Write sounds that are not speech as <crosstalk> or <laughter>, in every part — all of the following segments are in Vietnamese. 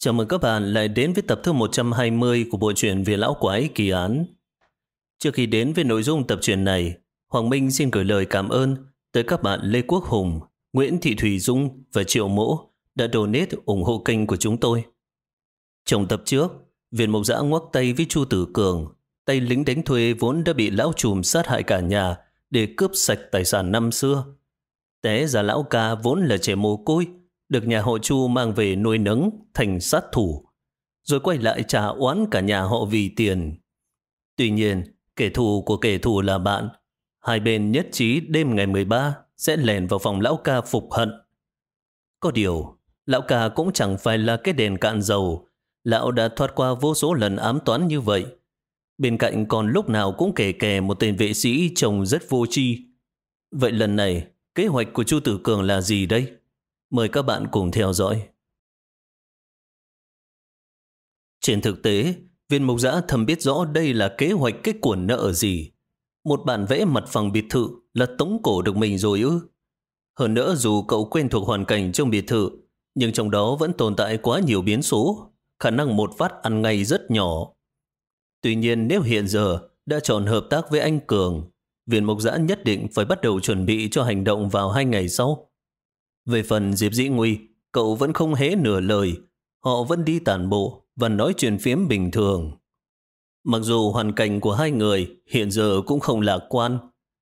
Chào mừng các bạn lại đến với tập thứ 120 của bộ truyện Về Lão Quái Kỳ Án. Trước khi đến với nội dung tập truyện này, Hoàng Minh xin gửi lời cảm ơn tới các bạn Lê Quốc Hùng, Nguyễn Thị Thùy Dung và Triệu Mỗ đã donate ủng hộ kênh của chúng tôi. Trong tập trước, Viện Mộc Giã ngoắc tay với Chu Tử Cường, tay lính đánh thuê vốn đã bị lão trùm sát hại cả nhà để cướp sạch tài sản năm xưa. Té ra lão ca vốn là trẻ mồ côi, được nhà họ Chu mang về nuôi nấng thành sát thủ, rồi quay lại trả oán cả nhà họ vì tiền. Tuy nhiên, kẻ thù của kẻ thù là bạn. Hai bên nhất trí đêm ngày 13 sẽ lèn vào phòng lão ca phục hận. Có điều, lão ca cũng chẳng phải là cái đèn cạn dầu. Lão đã thoát qua vô số lần ám toán như vậy. Bên cạnh còn lúc nào cũng kể kè một tên vệ sĩ trông rất vô tri. Vậy lần này, kế hoạch của Chu Tử Cường là gì đây? Mời các bạn cùng theo dõi. Trên thực tế, viên mục giã thầm biết rõ đây là kế hoạch kết cuộn nợ gì. Một bản vẽ mặt phẳng biệt thự là tống cổ được mình rồi ư. Hơn nữa dù cậu quen thuộc hoàn cảnh trong biệt thự, nhưng trong đó vẫn tồn tại quá nhiều biến số, khả năng một phát ăn ngay rất nhỏ. Tuy nhiên nếu hiện giờ đã chọn hợp tác với anh Cường, viên mục giã nhất định phải bắt đầu chuẩn bị cho hành động vào hai ngày sau. Về phần Diệp Dĩ Nguy, cậu vẫn không hé nửa lời. Họ vẫn đi tản bộ và nói chuyện phiếm bình thường. Mặc dù hoàn cảnh của hai người hiện giờ cũng không lạc quan,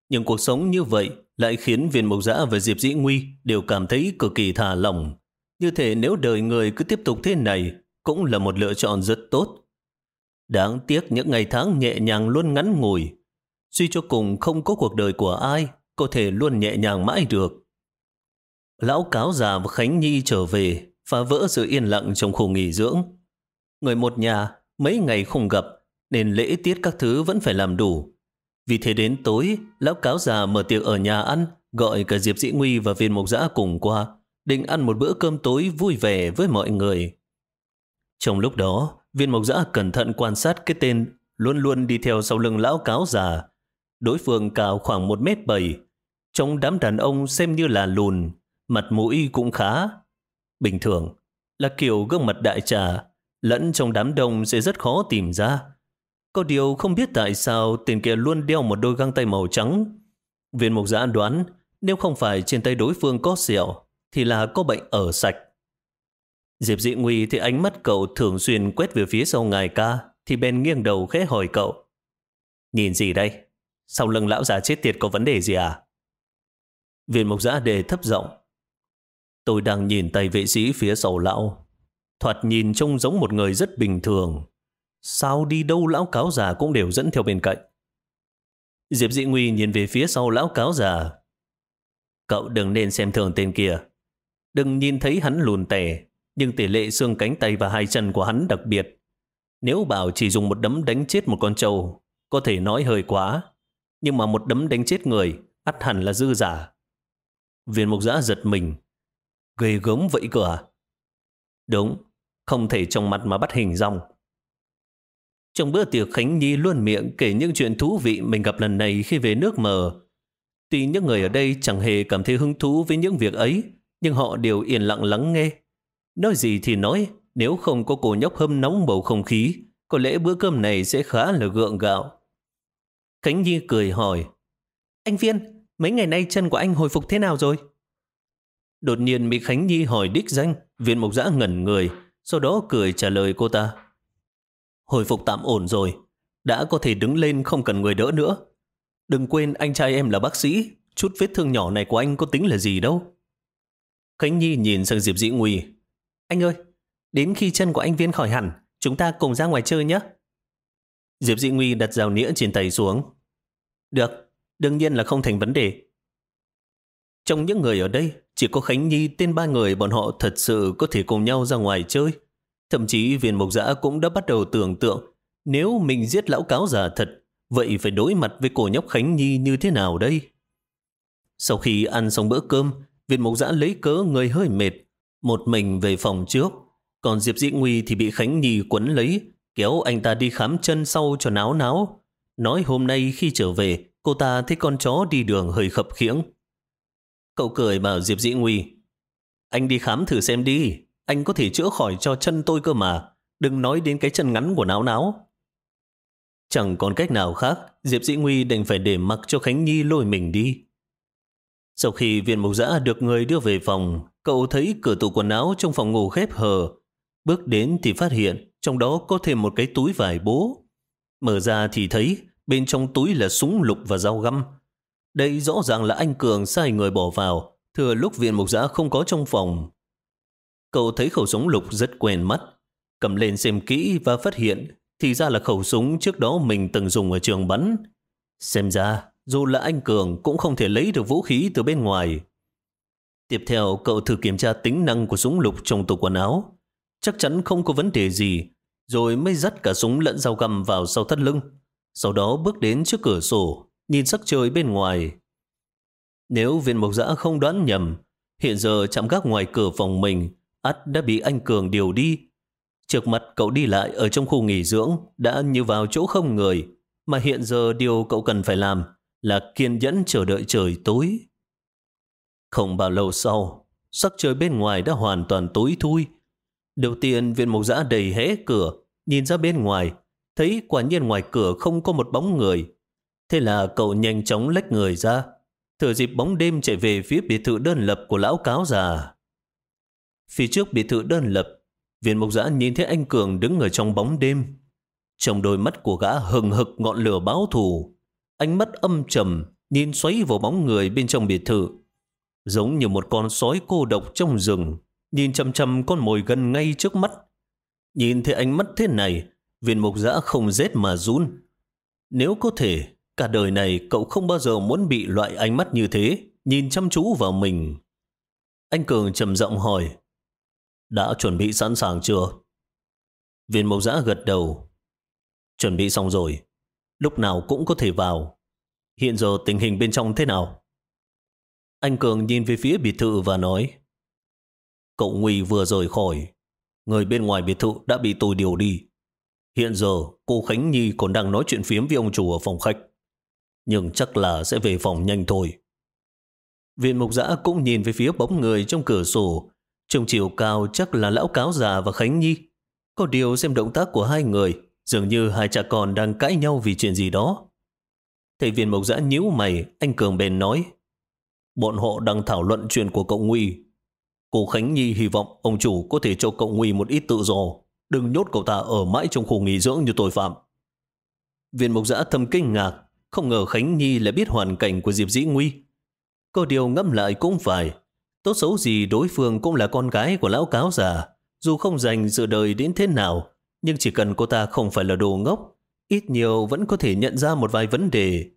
nhưng cuộc sống như vậy lại khiến viên mộc giã và Diệp Dĩ Nguy đều cảm thấy cực kỳ thả lỏng. Như thể nếu đời người cứ tiếp tục thế này cũng là một lựa chọn rất tốt. Đáng tiếc những ngày tháng nhẹ nhàng luôn ngắn ngủi. Suy cho cùng không có cuộc đời của ai có thể luôn nhẹ nhàng mãi được. Lão cáo già và Khánh Nhi trở về, phá vỡ sự yên lặng trong khu nghỉ dưỡng. Người một nhà, mấy ngày không gặp, nên lễ tiết các thứ vẫn phải làm đủ. Vì thế đến tối, lão cáo già mở tiệc ở nhà ăn, gọi cả Diệp Dĩ Nguy và viên mộc giã cùng qua, định ăn một bữa cơm tối vui vẻ với mọi người. Trong lúc đó, viên mộc giã cẩn thận quan sát cái tên luôn luôn đi theo sau lưng lão cáo già. Đối phương cao khoảng 1 mét 7 trong đám đàn ông xem như là lùn, mặt mũi cũng khá. Bình thường là kiểu gương mặt đại trà, lẫn trong đám đông sẽ rất khó tìm ra. Có điều không biết tại sao tên kia luôn đeo một đôi găng tay màu trắng. Viên mục giã đoán nếu không phải trên tay đối phương có sẹo thì là có bệnh ở sạch. Diệp dị nguy thì ánh mắt cậu thường xuyên quét về phía sau ngài ca thì bên nghiêng đầu khẽ hỏi cậu. Nhìn gì đây? Sau lưng lão già chết tiệt có vấn đề gì à? Viên mục giã đề thấp giọng Tôi đang nhìn tay vệ sĩ phía sau lão. Thoạt nhìn trông giống một người rất bình thường. Sao đi đâu lão cáo già cũng đều dẫn theo bên cạnh. Diệp dị nguy nhìn về phía sau lão cáo già. Cậu đừng nên xem thường tên kia. Đừng nhìn thấy hắn lùn tẻ, nhưng tỷ lệ xương cánh tay và hai chân của hắn đặc biệt. Nếu bảo chỉ dùng một đấm đánh chết một con trâu, có thể nói hơi quá. Nhưng mà một đấm đánh chết người, ắt hẳn là dư giả. Viên mục giã giật mình, Ghê gớm vậy cơ à? Đúng, không thể trong mặt mà bắt hình dòng. Trong bữa tiệc Khánh Nhi luôn miệng kể những chuyện thú vị mình gặp lần này khi về nước mờ. Tuy những người ở đây chẳng hề cảm thấy hứng thú với những việc ấy, nhưng họ đều yên lặng lắng nghe. Nói gì thì nói, nếu không có cô nhóc hâm nóng bầu không khí, có lẽ bữa cơm này sẽ khá là gượng gạo. Khánh Nhi cười hỏi, Anh Viên, mấy ngày nay chân của anh hồi phục thế nào rồi? Đột nhiên Mỹ Khánh Nhi hỏi đích danh, viên mục giã ngẩn người, sau đó cười trả lời cô ta. Hồi phục tạm ổn rồi, đã có thể đứng lên không cần người đỡ nữa. Đừng quên anh trai em là bác sĩ, chút vết thương nhỏ này của anh có tính là gì đâu. Khánh Nhi nhìn sang Diệp Dĩ Nguy. Anh ơi, đến khi chân của anh Viên khỏi hẳn, chúng ta cùng ra ngoài chơi nhé. Diệp Dĩ Nguy đặt rào nĩa trên tay xuống. Được, đương nhiên là không thành vấn đề. Trong những người ở đây, chỉ có Khánh Nhi tên ba người bọn họ thật sự có thể cùng nhau ra ngoài chơi. Thậm chí viên mộc giã cũng đã bắt đầu tưởng tượng nếu mình giết lão cáo già thật, vậy phải đối mặt với cổ nhóc Khánh Nhi như thế nào đây? Sau khi ăn xong bữa cơm, viên mộc giã lấy cớ người hơi mệt, một mình về phòng trước. Còn Diệp Dĩ Nguy thì bị Khánh Nhi quấn lấy, kéo anh ta đi khám chân sau cho náo náo. Nói hôm nay khi trở về, cô ta thấy con chó đi đường hơi khập khiễng. Cậu cười bảo Diệp Dĩ Nguy. Anh đi khám thử xem đi. anh có thể chữa khỏi cho chân tôi cơ mà. Đừng nói đến cái chân ngắn của náo náo. Chẳng còn cách nào khác, Diệp Dĩ Nguy đành phải để mặc cho Khánh Nhi lôi mình đi. Sau khi viên mục giã được người đưa về phòng, cậu thấy cửa tủ quần áo trong phòng ngủ khép hờ. Bước đến thì phát hiện trong đó có thêm một cái túi vải bố. Mở ra thì thấy bên trong túi là súng lục và dao găm. Đây rõ ràng là anh Cường sai người bỏ vào, thừa lúc viện mục giã không có trong phòng. Cậu thấy khẩu súng lục rất quen mắt, cầm lên xem kỹ và phát hiện thì ra là khẩu súng trước đó mình từng dùng ở trường bắn. Xem ra, dù là anh Cường cũng không thể lấy được vũ khí từ bên ngoài. Tiếp theo, cậu thử kiểm tra tính năng của súng lục trong tủ quần áo. Chắc chắn không có vấn đề gì, rồi mới dắt cả súng lẫn dao găm vào sau thắt lưng. Sau đó bước đến trước cửa sổ, nhìn sắc trời bên ngoài. Nếu viên mộc giã không đoán nhầm, hiện giờ chạm gác ngoài cửa phòng mình, ắt đã bị anh Cường điều đi. Trước mặt cậu đi lại ở trong khu nghỉ dưỡng đã như vào chỗ không người, mà hiện giờ điều cậu cần phải làm là kiên nhẫn chờ đợi trời tối. Không bao lâu sau, sắc trời bên ngoài đã hoàn toàn tối thui. Đầu tiên viên mộc giã đầy hé cửa, nhìn ra bên ngoài, thấy quả nhiên ngoài cửa không có một bóng người. Thế là cậu nhanh chóng lách người ra, thừa dịp bóng đêm chạy về phía biệt thự đơn lập của lão cáo già. Phía trước biệt thự đơn lập, viên mộc giã nhìn thấy anh Cường đứng ở trong bóng đêm. Trong đôi mắt của gã hừng hực ngọn lửa báo thù, ánh mắt âm trầm, nhìn xoáy vào bóng người bên trong biệt thự. Giống như một con sói cô độc trong rừng, nhìn chăm chăm con mồi gần ngay trước mắt. Nhìn thấy ánh mắt thế này, viên mục giã không rét mà run. Nếu có thể, cả đời này cậu không bao giờ muốn bị loại ánh mắt như thế, nhìn chăm chú vào mình. Anh Cường trầm giọng hỏi, đã chuẩn bị sẵn sàng chưa? Viên mộc giã gật đầu. Chuẩn bị xong rồi lúc nào cũng có thể vào. Hiện giờ tình hình bên trong thế nào? Anh Cường nhìn về phía biệt thự và nói Cậu Nguy vừa rời khỏi. Người bên ngoài biệt thự đã bị tôi điều đi. Hiện giờ cô Khánh Nhi còn đang nói chuyện phiếm với ông chủ ở phòng khách. Nhưng chắc là sẽ về phòng nhanh thôi. Viện mục giã cũng nhìn về phía bóng người trong cửa sổ. Trông chiều cao chắc là lão cáo già và Khánh Nhi. Có điều xem động tác của hai người Dường như hai cha con đang cãi nhau vì chuyện gì đó. Thầy viên mộc giã nhíu mày, anh Cường bền nói. Bọn họ đang thảo luận chuyện của cậu Nguy. Cô Khánh Nhi hy vọng ông chủ có thể cho cậu Nguy một ít tự do. Đừng nhốt cậu ta ở mãi trong khu nghỉ dưỡng như tội phạm. Viên mộc giã thầm kinh ngạc, không ngờ Khánh Nhi lại biết hoàn cảnh của Diệp Dĩ Nguy. Có điều ngẫm lại cũng phải. Tốt xấu gì đối phương cũng là con gái của lão cáo già. Dù không dành sự đời đến thế nào, nhưng chỉ cần cô ta không phải là đồ ngốc, ít nhiều vẫn có thể nhận ra một vài vấn đề.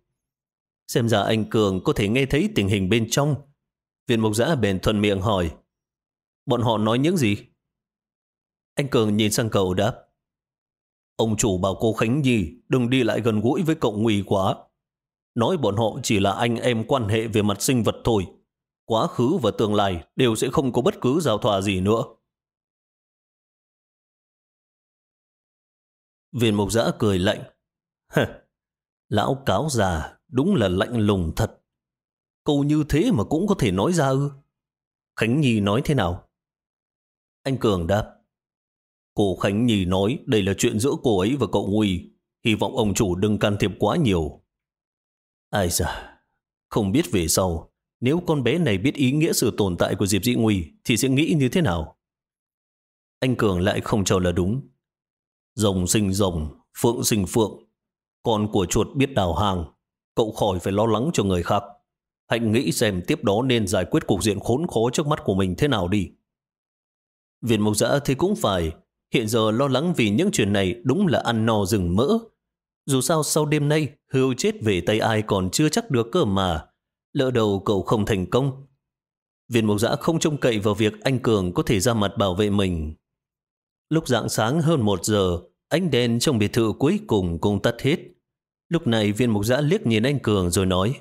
Xem ra anh Cường có thể nghe thấy tình hình bên trong. Viện mục giã bền thuần miệng hỏi. Bọn họ nói những gì? Anh Cường nhìn sang cậu đáp. Ông chủ bảo cô Khánh Nhi đừng đi lại gần gũi với cậu nguy quá. Nói bọn họ chỉ là anh em quan hệ về mặt sinh vật thôi. Quá khứ và tương lai đều sẽ không có bất cứ giao thỏa gì nữa. Viên mục giã cười lạnh. <laughs> Hả, lão cáo già đúng là lạnh lùng thật. Câu như thế mà cũng có thể nói ra ư. Khánh Nhi nói thế nào? Anh Cường đáp. Cô Khánh Nhi nói đây là chuyện giữa cô ấy và cậu Nguy. Hy vọng ông chủ đừng can thiệp quá nhiều. Ai da, không biết về sau, nếu con bé này biết ý nghĩa sự tồn tại của Diệp Dĩ Nguy thì sẽ nghĩ như thế nào? Anh Cường lại không cho là đúng. Rồng sinh rồng, phượng sinh phượng. Con của chuột biết đào hàng. Cậu khỏi phải lo lắng cho người khác. Hãy nghĩ xem tiếp đó nên giải quyết cục diện khốn khó trước mắt của mình thế nào đi. Viện mộc giã thì cũng phải. Hiện giờ lo lắng vì những chuyện này đúng là ăn no rừng mỡ. Dù sao sau đêm nay, hưu chết về tay ai còn chưa chắc được cơ mà. Lỡ đầu cậu không thành công. Viên mộc giã không trông cậy vào việc anh Cường có thể ra mặt bảo vệ mình. Lúc rạng sáng hơn một giờ, ánh đèn trong biệt thự cuối cùng cũng tắt hết. Lúc này viên mục giã liếc nhìn anh Cường rồi nói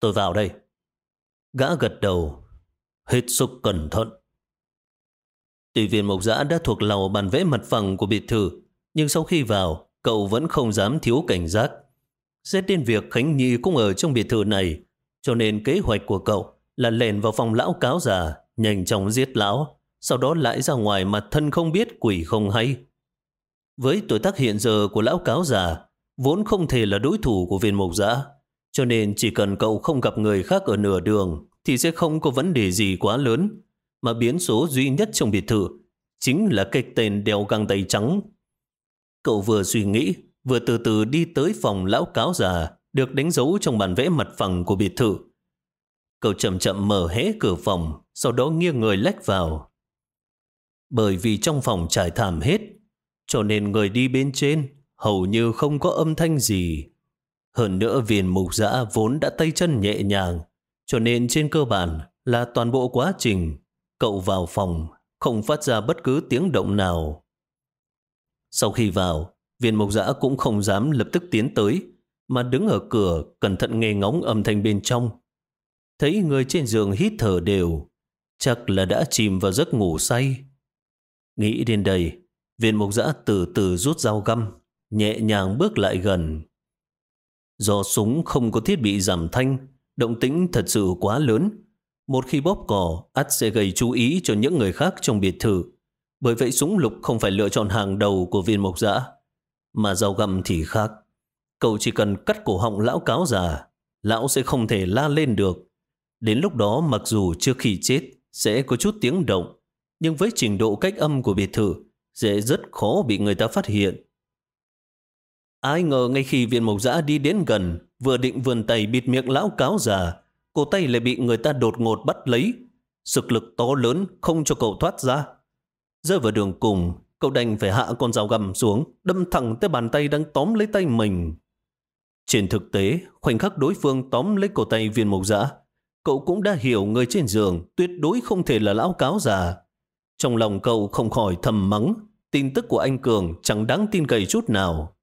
Tôi vào đây. Gã gật đầu, hết sức cẩn thận. Tuy viên mộc giã đã thuộc lầu bàn vẽ mặt phẳng của biệt thự, nhưng sau khi vào, cậu vẫn không dám thiếu cảnh giác. Xét đến việc Khánh Nhi cũng ở trong biệt thự này, cho nên kế hoạch của cậu là lèn vào phòng lão cáo già, nhanh chóng giết lão, sau đó lại ra ngoài mà thân không biết quỷ không hay. Với tuổi tác hiện giờ của lão cáo già, vốn không thể là đối thủ của viên mộc giã, cho nên chỉ cần cậu không gặp người khác ở nửa đường thì sẽ không có vấn đề gì quá lớn, mà biến số duy nhất trong biệt thự chính là cái tên đeo găng tay trắng. Cậu vừa suy nghĩ, vừa từ từ đi tới phòng lão cáo già được đánh dấu trong bản vẽ mặt phẳng của biệt thự. Cậu chậm chậm mở hé cửa phòng, sau đó nghiêng người lách vào. Bởi vì trong phòng trải thảm hết, cho nên người đi bên trên hầu như không có âm thanh gì. Hơn nữa viền mục dã vốn đã tay chân nhẹ nhàng, cho nên trên cơ bản là toàn bộ quá trình cậu vào phòng không phát ra bất cứ tiếng động nào. Sau khi vào, viên mục giã cũng không dám lập tức tiến tới, mà đứng ở cửa cẩn thận nghe ngóng âm thanh bên trong. Thấy người trên giường hít thở đều, chắc là đã chìm vào giấc ngủ say. Nghĩ đến đây, viên mục giã từ từ rút dao găm, nhẹ nhàng bước lại gần. Do súng không có thiết bị giảm thanh, động tĩnh thật sự quá lớn. Một khi bóp cò, ắt sẽ gây chú ý cho những người khác trong biệt thự. Bởi vậy súng lục không phải lựa chọn hàng đầu của viên mộc giã. Mà dao găm thì khác. Cậu chỉ cần cắt cổ họng lão cáo già, lão sẽ không thể la lên được. Đến lúc đó mặc dù trước khi chết sẽ có chút tiếng động, nhưng với trình độ cách âm của biệt thự sẽ rất khó bị người ta phát hiện. Ai ngờ ngay khi viên mộc giã đi đến gần, vừa định vườn tay bịt miệng lão cáo già, cổ tay lại bị người ta đột ngột bắt lấy. Sực lực to lớn không cho cậu thoát ra. Rơi vào đường cùng, cậu đành phải hạ con dao găm xuống, đâm thẳng tới bàn tay đang tóm lấy tay mình. Trên thực tế, khoảnh khắc đối phương tóm lấy cổ tay viên mộc dã, cậu cũng đã hiểu người trên giường tuyệt đối không thể là lão cáo già. Trong lòng cậu không khỏi thầm mắng, tin tức của anh Cường chẳng đáng tin cậy chút nào.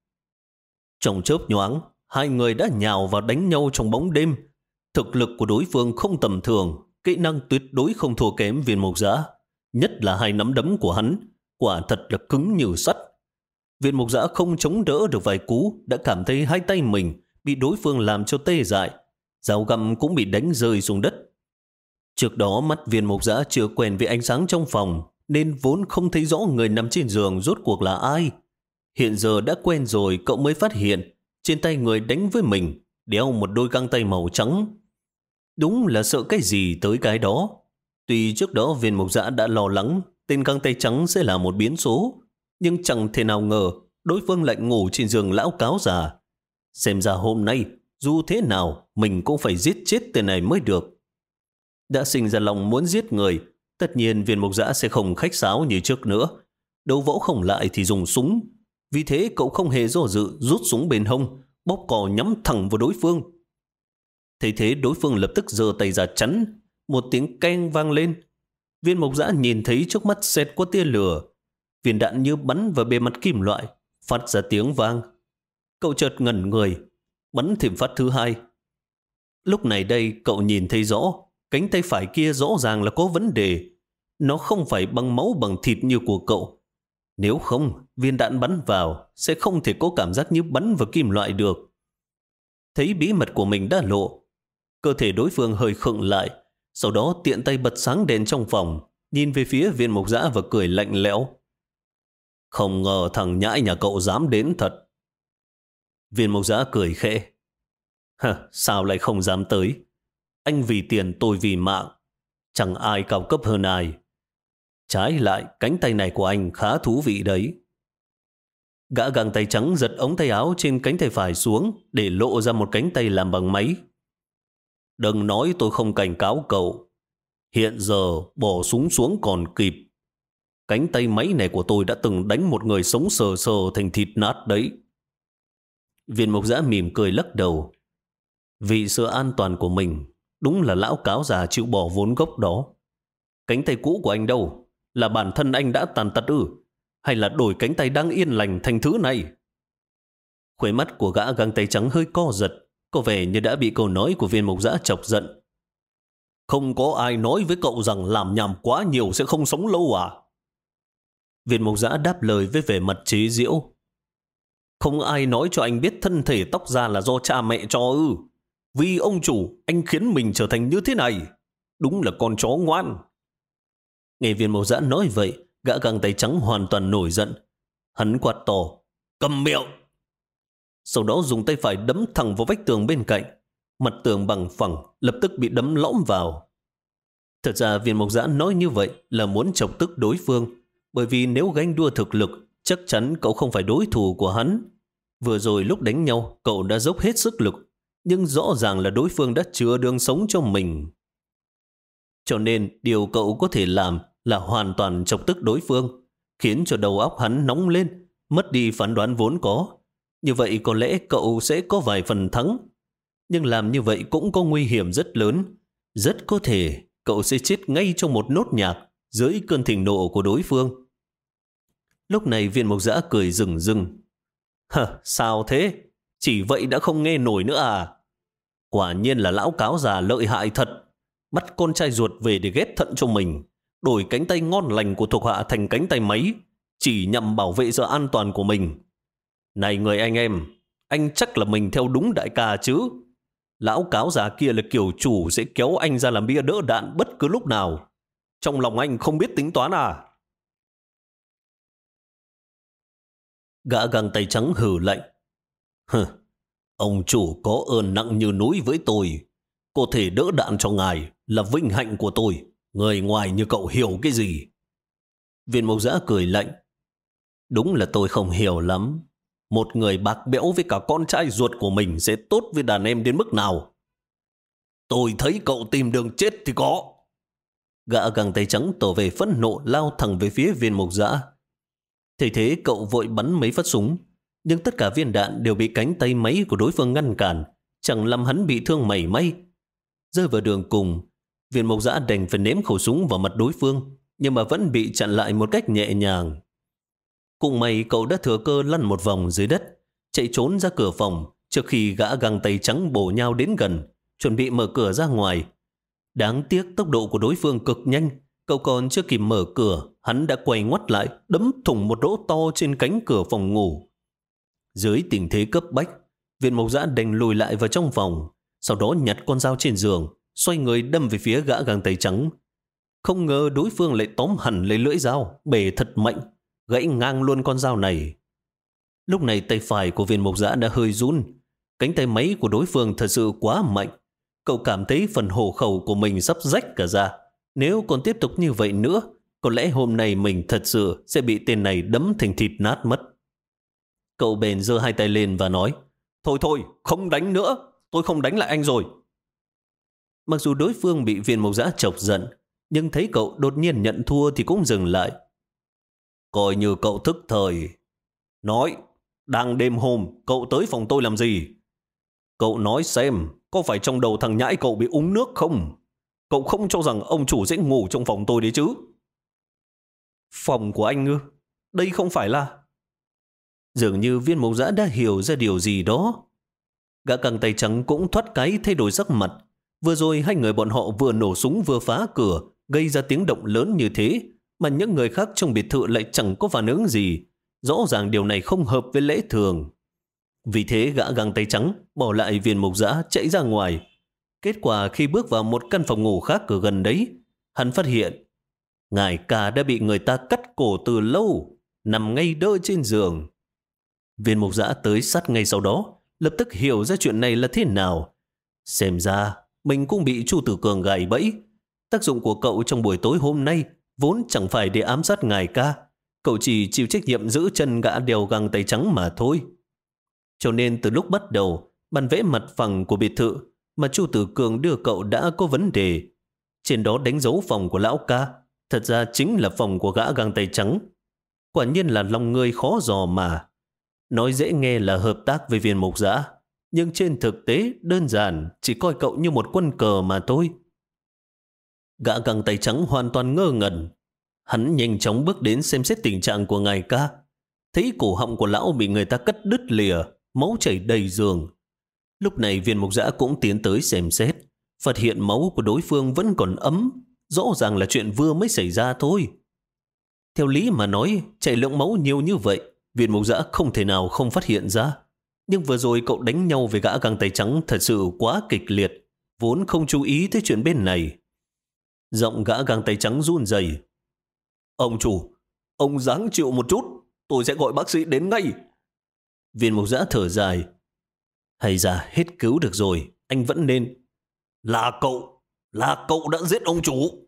Trong chớp nhoáng, hai người đã nhào vào đánh nhau trong bóng đêm. Thực lực của đối phương không tầm thường, kỹ năng tuyệt đối không thua kém viên mộc giã. Nhất là hai nắm đấm của hắn, quả thật là cứng như sắt. Viên mục giã không chống đỡ được vài cú, đã cảm thấy hai tay mình bị đối phương làm cho tê dại. Dao găm cũng bị đánh rơi xuống đất. Trước đó mắt viên mục giã chưa quen với ánh sáng trong phòng, nên vốn không thấy rõ người nằm trên giường rốt cuộc là ai. Hiện giờ đã quen rồi cậu mới phát hiện trên tay người đánh với mình đeo một đôi găng tay màu trắng. Đúng là sợ cái gì tới cái đó. Tuy trước đó viên mục giã đã lo lắng tên găng tay trắng sẽ là một biến số, nhưng chẳng thể nào ngờ đối phương lại ngủ trên giường lão cáo già. Xem ra hôm nay, dù thế nào, mình cũng phải giết chết tên này mới được. Đã sinh ra lòng muốn giết người, tất nhiên viên mục giã sẽ không khách sáo như trước nữa. Đấu võ không lại thì dùng súng. Vì thế cậu không hề do dự rút súng bên hông, bóp cò nhắm thẳng vào đối phương. Thấy thế đối phương lập tức giơ tay ra chắn, một tiếng keng vang lên. Viên mộc giã nhìn thấy trước mắt xẹt qua tia lửa, viên đạn như bắn vào bề mặt kim loại, phát ra tiếng vang. Cậu chợt ngẩn người, bắn thêm phát thứ hai. Lúc này đây cậu nhìn thấy rõ, cánh tay phải kia rõ ràng là có vấn đề. Nó không phải bằng máu bằng thịt như của cậu. Nếu không, viên đạn bắn vào sẽ không thể có cảm giác như bắn vào kim loại được. Thấy bí mật của mình đã lộ, cơ thể đối phương hơi khựng lại, sau đó tiện tay bật sáng đèn trong phòng, nhìn về phía viên mục giã và cười lạnh lẽo. Không ngờ thằng nhãi nhà cậu dám đến thật. Viên mộc giã cười khẽ. Hả, sao lại không dám tới? Anh vì tiền tôi vì mạng. Chẳng ai cao cấp hơn ai. Trái lại, cánh tay này của anh khá thú vị đấy. Gã găng tay trắng giật ống tay áo trên cánh tay phải xuống để lộ ra một cánh tay làm bằng máy. Đừng nói tôi không cảnh cáo cậu. Hiện giờ bỏ súng xuống còn kịp. Cánh tay máy này của tôi đã từng đánh một người sống sờ sờ thành thịt nát đấy. Viên mộc giã mỉm cười lắc đầu. Vì sự an toàn của mình, đúng là lão cáo già chịu bỏ vốn gốc đó. Cánh tay cũ của anh đâu? Là bản thân anh đã tàn tật ư? Hay là đổi cánh tay đang yên lành thành thứ này? Khuấy mắt của gã găng tay trắng hơi co giật, có vẻ như đã bị câu nói của viên mộc giã chọc giận. Không có ai nói với cậu rằng làm nhảm quá nhiều sẽ không sống lâu à? Viên mộc giã đáp lời với vẻ mặt trí diễu. Không ai nói cho anh biết thân thể tóc da là do cha mẹ cho ư. Vì ông chủ, anh khiến mình trở thành như thế này. Đúng là con chó ngoan. Nghe viên mộc giã nói vậy, gã găng tay trắng hoàn toàn nổi giận. Hắn quạt to, cầm miệng! Sau đó dùng tay phải đấm thẳng vào vách tường bên cạnh. Mặt tường bằng phẳng, lập tức bị đấm lõm vào. Thật ra viên mộc giã nói như vậy là muốn chọc tức đối phương, bởi vì nếu ganh đua thực lực, chắc chắn cậu không phải đối thủ của hắn. Vừa rồi lúc đánh nhau, cậu đã dốc hết sức lực, nhưng rõ ràng là đối phương đã chưa đường sống cho mình. Cho nên điều cậu có thể làm là hoàn toàn chọc tức đối phương, khiến cho đầu óc hắn nóng lên, mất đi phán đoán vốn có. Như vậy có lẽ cậu sẽ có vài phần thắng. Nhưng làm như vậy cũng có nguy hiểm rất lớn. Rất có thể cậu sẽ chết ngay trong một nốt nhạc dưới cơn thịnh nộ của đối phương. Lúc này viên mộc giã cười rừng rừng. Hờ, sao thế? Chỉ vậy đã không nghe nổi nữa à? Quả nhiên là lão cáo già lợi hại thật. Bắt con trai ruột về để ghép thận cho mình. Đổi cánh tay ngon lành của thuộc hạ thành cánh tay máy. Chỉ nhằm bảo vệ sự an toàn của mình. Này người anh em, anh chắc là mình theo đúng đại ca chứ? Lão cáo già kia là kiểu chủ sẽ kéo anh ra làm bia đỡ đạn bất cứ lúc nào. Trong lòng anh không biết tính toán à? Gã găng tay trắng hử lạnh. Hừ, ông chủ có ơn nặng như núi với tôi. Có thể đỡ đạn cho ngài là vinh hạnh của tôi. Người ngoài như cậu hiểu cái gì? Viên mộc giã cười lạnh. Đúng là tôi không hiểu lắm. Một người bạc bẽo với cả con trai ruột của mình sẽ tốt với đàn em đến mức nào? Tôi thấy cậu tìm đường chết thì có. Gã găng tay trắng tổ về phẫn nộ lao thẳng về phía viên mục dã. Thế thế cậu vội bắn mấy phát súng, nhưng tất cả viên đạn đều bị cánh tay máy của đối phương ngăn cản, chẳng làm hắn bị thương mảy may. Rơi vào đường cùng, viên mộc dã đành phải ném khẩu súng vào mặt đối phương, nhưng mà vẫn bị chặn lại một cách nhẹ nhàng. Cùng may cậu đã thừa cơ lăn một vòng dưới đất, chạy trốn ra cửa phòng trước khi gã găng tay trắng bổ nhau đến gần, chuẩn bị mở cửa ra ngoài. Đáng tiếc tốc độ của đối phương cực nhanh, cậu còn chưa kịp mở cửa, hắn đã quay ngoắt lại, đấm thủng một lỗ to trên cánh cửa phòng ngủ. Dưới tình thế cấp bách, viện mộc giã đành lùi lại vào trong phòng, sau đó nhặt con dao trên giường, xoay người đâm về phía gã găng tay trắng. Không ngờ đối phương lại tóm hẳn lấy lưỡi dao, bể thật mạnh, gãy ngang luôn con dao này. Lúc này tay phải của viên mộc giã đã hơi run. Cánh tay máy của đối phương thật sự quá mạnh. Cậu cảm thấy phần hổ khẩu của mình sắp rách cả ra. Nếu còn tiếp tục như vậy nữa, có lẽ hôm nay mình thật sự sẽ bị tên này đấm thành thịt nát mất. Cậu bền giơ hai tay lên và nói, Thôi thôi, không đánh nữa, tôi không đánh lại anh rồi. Mặc dù đối phương bị viên mộc giã chọc giận, nhưng thấy cậu đột nhiên nhận thua thì cũng dừng lại. Coi như cậu thức thời. Nói, đang đêm hôm, cậu tới phòng tôi làm gì? Cậu nói xem, có phải trong đầu thằng nhãi cậu bị uống nước không? Cậu không cho rằng ông chủ sẽ ngủ trong phòng tôi đấy chứ? Phòng của anh ư? Đây không phải là... Dường như viên mộc giã đã hiểu ra điều gì đó. Gã càng tay trắng cũng thoát cái thay đổi sắc mặt. Vừa rồi hai người bọn họ vừa nổ súng vừa phá cửa, gây ra tiếng động lớn như thế, mà những người khác trong biệt thự lại chẳng có phản ứng gì. Rõ ràng điều này không hợp với lễ thường. Vì thế gã găng tay trắng bỏ lại viên mục giã chạy ra ngoài. Kết quả khi bước vào một căn phòng ngủ khác ở gần đấy, hắn phát hiện ngài ca đã bị người ta cắt cổ từ lâu, nằm ngay đơ trên giường. Viên mục giã tới sát ngay sau đó, lập tức hiểu ra chuyện này là thế nào. Xem ra, mình cũng bị Chu Tử Cường gài bẫy. Tác dụng của cậu trong buổi tối hôm nay vốn chẳng phải để ám sát ngài ca. Cậu chỉ chịu trách nhiệm giữ chân gã đèo găng tay trắng mà thôi. Cho nên từ lúc bắt đầu, bản vẽ mặt phẳng của biệt thự mà Chu Tử Cường đưa cậu đã có vấn đề. Trên đó đánh dấu phòng của lão ca, thật ra chính là phòng của gã găng tay trắng. Quả nhiên là lòng người khó dò mà. Nói dễ nghe là hợp tác với viên mục giã, nhưng trên thực tế đơn giản chỉ coi cậu như một quân cờ mà thôi. Gã găng tay trắng hoàn toàn ngơ ngẩn. Hắn nhanh chóng bước đến xem xét tình trạng của ngài ca. Thấy cổ họng của lão bị người ta cắt đứt lìa, máu chảy đầy giường. Lúc này viên mục giã cũng tiến tới xem xét. Phát hiện máu của đối phương vẫn còn ấm. Rõ ràng là chuyện vừa mới xảy ra thôi. Theo lý mà nói, chảy lượng máu nhiều như vậy, viên mục giã không thể nào không phát hiện ra. Nhưng vừa rồi cậu đánh nhau với gã găng tay trắng thật sự quá kịch liệt. Vốn không chú ý tới chuyện bên này. Giọng gã găng tay trắng run rẩy Ông chủ, ông dáng chịu một chút, tôi sẽ gọi bác sĩ đến ngay. Viên mục giã thở dài. Hay ra hết cứu được rồi, anh vẫn nên. Là cậu, là cậu đã giết ông chủ.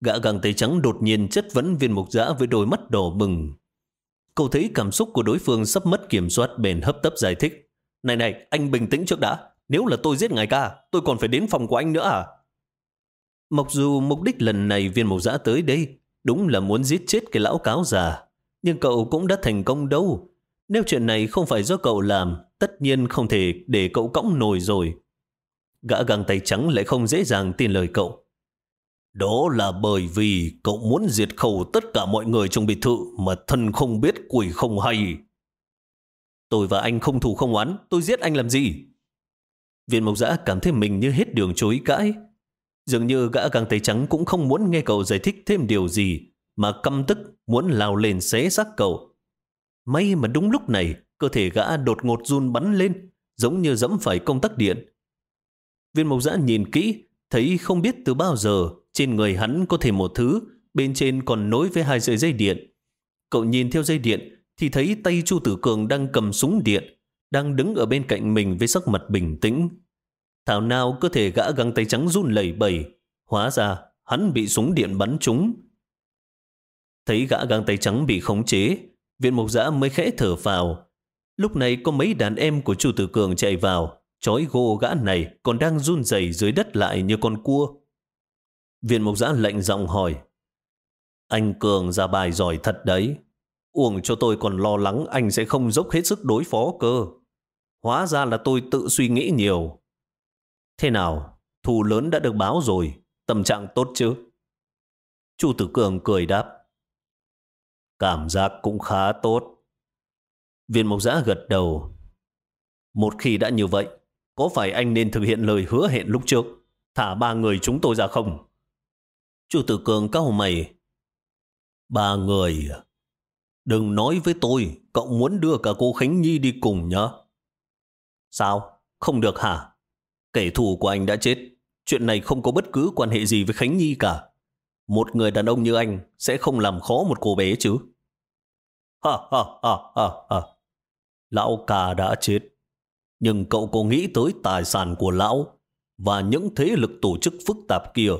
Gã găng tay trắng đột nhiên chất vấn viên mục giã với đôi mắt đỏ bừng. Cậu thấy cảm xúc của đối phương sắp mất kiểm soát bền hấp tấp giải thích. Này này, anh bình tĩnh trước đã. Nếu là tôi giết ngài ca, tôi còn phải đến phòng của anh nữa à? Mặc dù mục đích lần này viên Mộc giã tới đây đúng là muốn giết chết cái lão cáo già, nhưng cậu cũng đã thành công đâu. Nếu chuyện này không phải do cậu làm, tất nhiên không thể để cậu cõng nổi rồi. Gã găng tay trắng lại không dễ dàng tin lời cậu. Đó là bởi vì cậu muốn diệt khẩu tất cả mọi người trong biệt thự mà thân không biết quỷ không hay. Tôi và anh không thù không oán, tôi giết anh làm gì? Viên mộc giã cảm thấy mình như hết đường chối cãi. Dường như gã găng tay trắng cũng không muốn nghe cậu giải thích thêm điều gì, mà căm tức muốn lao lên xé xác cậu. May mà đúng lúc này, cơ thể gã đột ngột run bắn lên, giống như dẫm phải công tắc điện. Viên mộc giã nhìn kỹ, thấy không biết từ bao giờ trên người hắn có thể một thứ, bên trên còn nối với hai sợi dây điện. Cậu nhìn theo dây điện thì thấy tay Chu Tử Cường đang cầm súng điện, đang đứng ở bên cạnh mình với sắc mặt bình tĩnh. Thảo nào cơ thể gã găng tay trắng run lẩy bẩy, hóa ra hắn bị súng điện bắn trúng. Thấy gã găng tay trắng bị khống chế, viện mục giã mới khẽ thở vào. Lúc này có mấy đàn em của Chu Tử Cường chạy vào, chói gô gã này còn đang run rẩy dưới đất lại như con cua. Viện mục giã lệnh giọng hỏi, anh Cường ra bài giỏi thật đấy. Uổng cho tôi còn lo lắng anh sẽ không dốc hết sức đối phó cơ. Hóa ra là tôi tự suy nghĩ nhiều. Thế nào? Thù lớn đã được báo rồi. Tâm trạng tốt chứ? Chu Tử Cường cười đáp. Cảm giác cũng khá tốt. Viên mộc giã gật đầu. Một khi đã như vậy, có phải anh nên thực hiện lời hứa hẹn lúc trước? Thả ba người chúng tôi ra không? Chu Tử Cường cau mày. Ba người? À? Đừng nói với tôi, cậu muốn đưa cả cô Khánh Nhi đi cùng nhá. Sao? Không được hả? Kẻ thù của anh đã chết. Chuyện này không có bất cứ quan hệ gì với Khánh Nhi cả. Một người đàn ông như anh sẽ không làm khó một cô bé chứ. Ha ha ha ha ha. Lão ca đã chết. Nhưng cậu có nghĩ tới tài sản của lão và những thế lực tổ chức phức tạp kia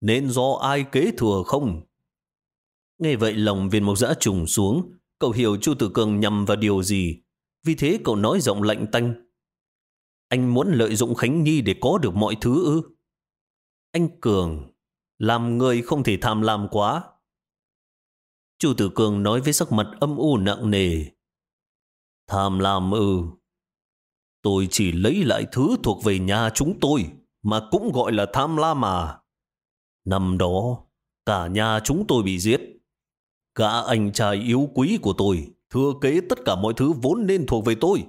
nên do ai kế thừa không? Nghe vậy lòng viên mộc giã trùng xuống, cậu hiểu Chu Tử Cường nhầm vào điều gì. Vì thế cậu nói giọng lạnh tanh. Anh muốn lợi dụng Khánh Nhi để có được mọi thứ ư? Anh Cường, làm người không thể tham lam quá. Chu Tử Cường nói với sắc mặt âm u nặng nề. Tham lam ư. Tôi chỉ lấy lại thứ thuộc về nhà chúng tôi, mà cũng gọi là tham lam mà. Năm đó, cả nhà chúng tôi bị giết. cả anh trai yếu quý của tôi thừa kế tất cả mọi thứ vốn nên thuộc về tôi.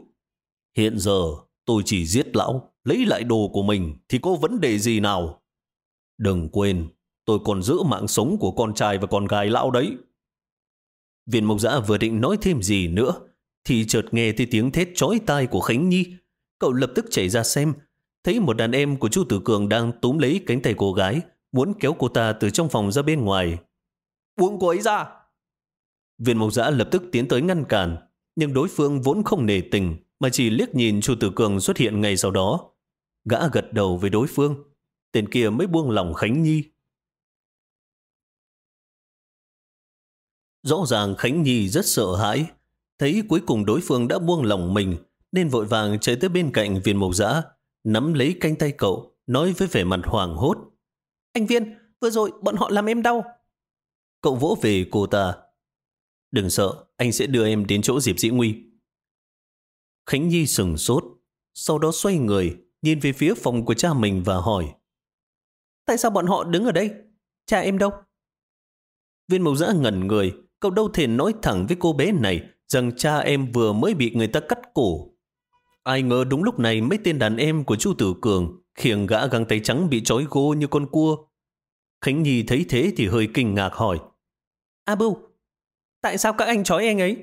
Hiện giờ tôi chỉ giết lão, lấy lại đồ của mình thì có vấn đề gì nào? Đừng quên, tôi còn giữ mạng sống của con trai và con gái lão đấy. Viên mộc giã vừa định nói thêm gì nữa, thì chợt nghe thấy tiếng thét chói tai của Khánh Nhi. Cậu lập tức chạy ra xem, thấy một đàn em của chu Tử Cường đang túm lấy cánh tay cô gái, muốn kéo cô ta từ trong phòng ra bên ngoài. Buông cô ấy ra! Viên mộc giã lập tức tiến tới ngăn cản, nhưng đối phương vốn không nề tình, mà chỉ liếc nhìn Chu Tử Cường xuất hiện ngay sau đó. Gã gật đầu với đối phương, tên kia mới buông lòng Khánh Nhi. Rõ ràng Khánh Nhi rất sợ hãi, thấy cuối cùng đối phương đã buông lòng mình, nên vội vàng chạy tới bên cạnh viên mộc giã, nắm lấy cánh tay cậu, nói với vẻ mặt hoảng hốt. Anh Viên, vừa rồi bọn họ làm em đau. Cậu vỗ về cô ta, Đừng sợ, anh sẽ đưa em đến chỗ Diệp Dĩ Nguy. Khánh Nhi sừng sốt, sau đó xoay người, nhìn về phía phòng của cha mình và hỏi. Tại sao bọn họ đứng ở đây? Cha em đâu? Viên mẫu giã ngẩn người, cậu đâu thể nói thẳng với cô bé này rằng cha em vừa mới bị người ta cắt cổ. Ai ngờ đúng lúc này mấy tên đàn em của Chu Tử Cường khiêng gã găng tay trắng bị trói gô như con cua. Khánh Nhi thấy thế thì hơi kinh ngạc hỏi. A Bưu, Tại sao các anh trói anh ấy?